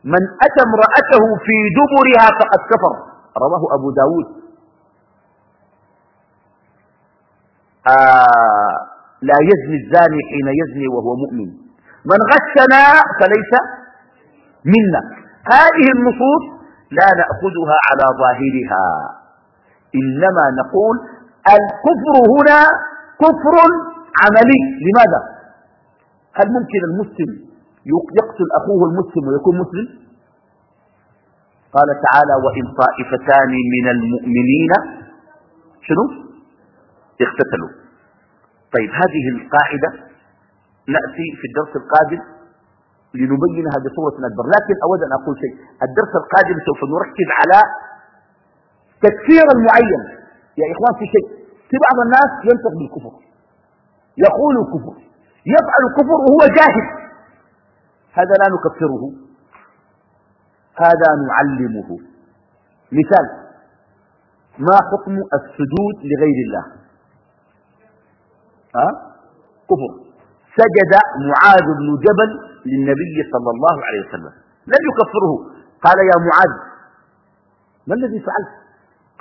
من أتى امرأته في دبرها فقد كفر. رواه أبو داود. آه لا يزني الزاني حين يزني وهو مؤمن. من غشنا فليس منا. هذه النصوص لا نأخذها على ظاهرها. إنما نقول الكفر هنا كفر عملي. لماذا؟ هل ممكن المسلم يقتل أخوه المسلم ويكون مسلم؟ قال تعالى وإن طائفتان من المؤمنين شنو؟ اقتتلوا. طيب هذه القاعدة نأتي في الدرس القادم لنبينها بصورة أكبر. لكن أود أن أقول شيء. الدرس القادم سوف نركز على تكفير المعين. يا إخوان في شيء. في بعض الناس ينطق بالكفر. يقول الكفر. يفعل الكفر وهو جاهل. هذا لا نكفره. هذا نعلمه. مثال ما حكم السجود لغير الله؟ ها؟ كفر. سجد معاذ بن جبل للنبي صلى الله عليه وسلم. لم يكفره. قال يا معاذ ما الذي فعلت؟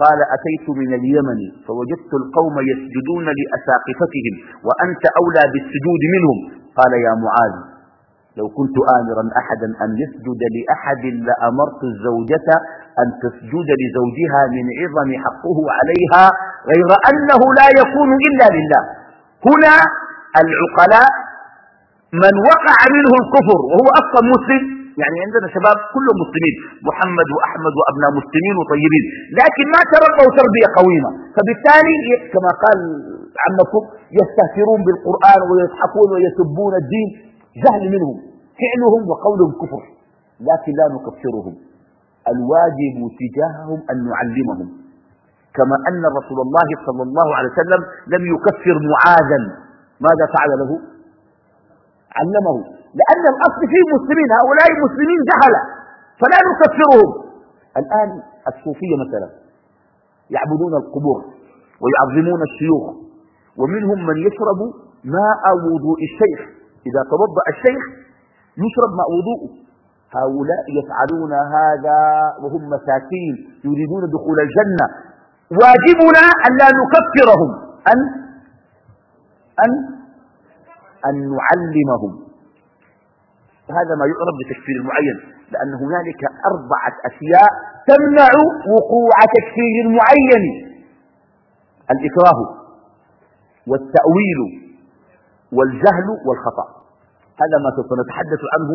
قال أتيت من اليمن فوجدت القوم يسجدون لأساقفتهم وأنت أولى بالسجود منهم. قال يا معاذ لو كنت آمرا أحدا أن يسجد لأحد لأمرت الزوجة أن تسجد لزوجها من عظم حقه عليها غير أنه لا يكون إلا لله. هنا العقلاء من وقع منه الكفر وهو أصلا مسلم يعني عندنا شباب كلهم مسلمين محمد وأحمد وأبناء مسلمين وطيبين لكن ما تربوا تربية قويمة فبالتالي كما قال عمكم يستهترون بالقرآن ويضحكون ويسبون الدين جهل منهم فعلهم وقولهم كفر لكن لا نكفرهم الواجب تجاههم أن نعلمهم كما أن رسول الله صلى الله عليه وسلم لم يكفر معاذا ماذا فعل له؟ علمه. لأن الأصل فيه مسلمين هؤلاء مسلمين جهلة فلا نكفرهم. الآن الصوفية مثلا يعبدون القبور ويعظمون الشيوخ ومنهم من يشرب ماء وضوء الشيخ. إذا توضأ الشيخ يشرب ماء وضوءه. هؤلاء يفعلون هذا وهم مساكين يريدون دخول الجنة. واجبنا أن لا نكفرهم. أن؟ أن؟ أن نعلمهم. هذا ما يعرف بتكفير المعين لأن هنالك أربعة أشياء تمنع وقوع تكفير المعين. الإكراه والتأويل والجهل والخطأ. هذا ما سوف نتحدث عنه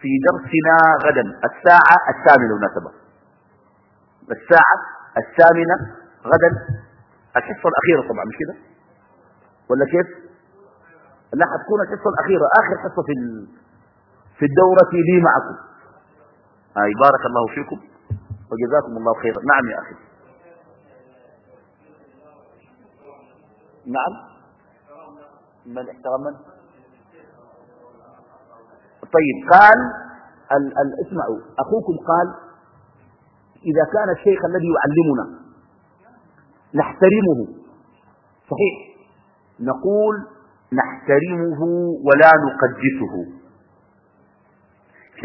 في درسنا غدا الساعة الثامنة مناسبة الساعة الثامنة غدا. الحصة الأخيرة طبعا مش كده؟ ولا كيف؟ لا حتكون الحصة الأخيرة آخر حصة في في الدورة لي معكم. آه بارك الله فيكم وجزاكم الله خيرا. نعم يا أخي. نعم. من احترم من؟ طيب قال ال ال اسمعوا أخوكم قال إذا كان الشيخ الذي يعلمنا نحترمه صحيح؟ نقول نحترمه ولا نقدسه.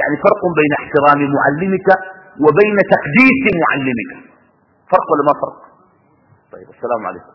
يعني فرق بين احترام معلمك وبين تقديس معلمك. فرق ولا ما فرق؟ طيب السلام عليكم.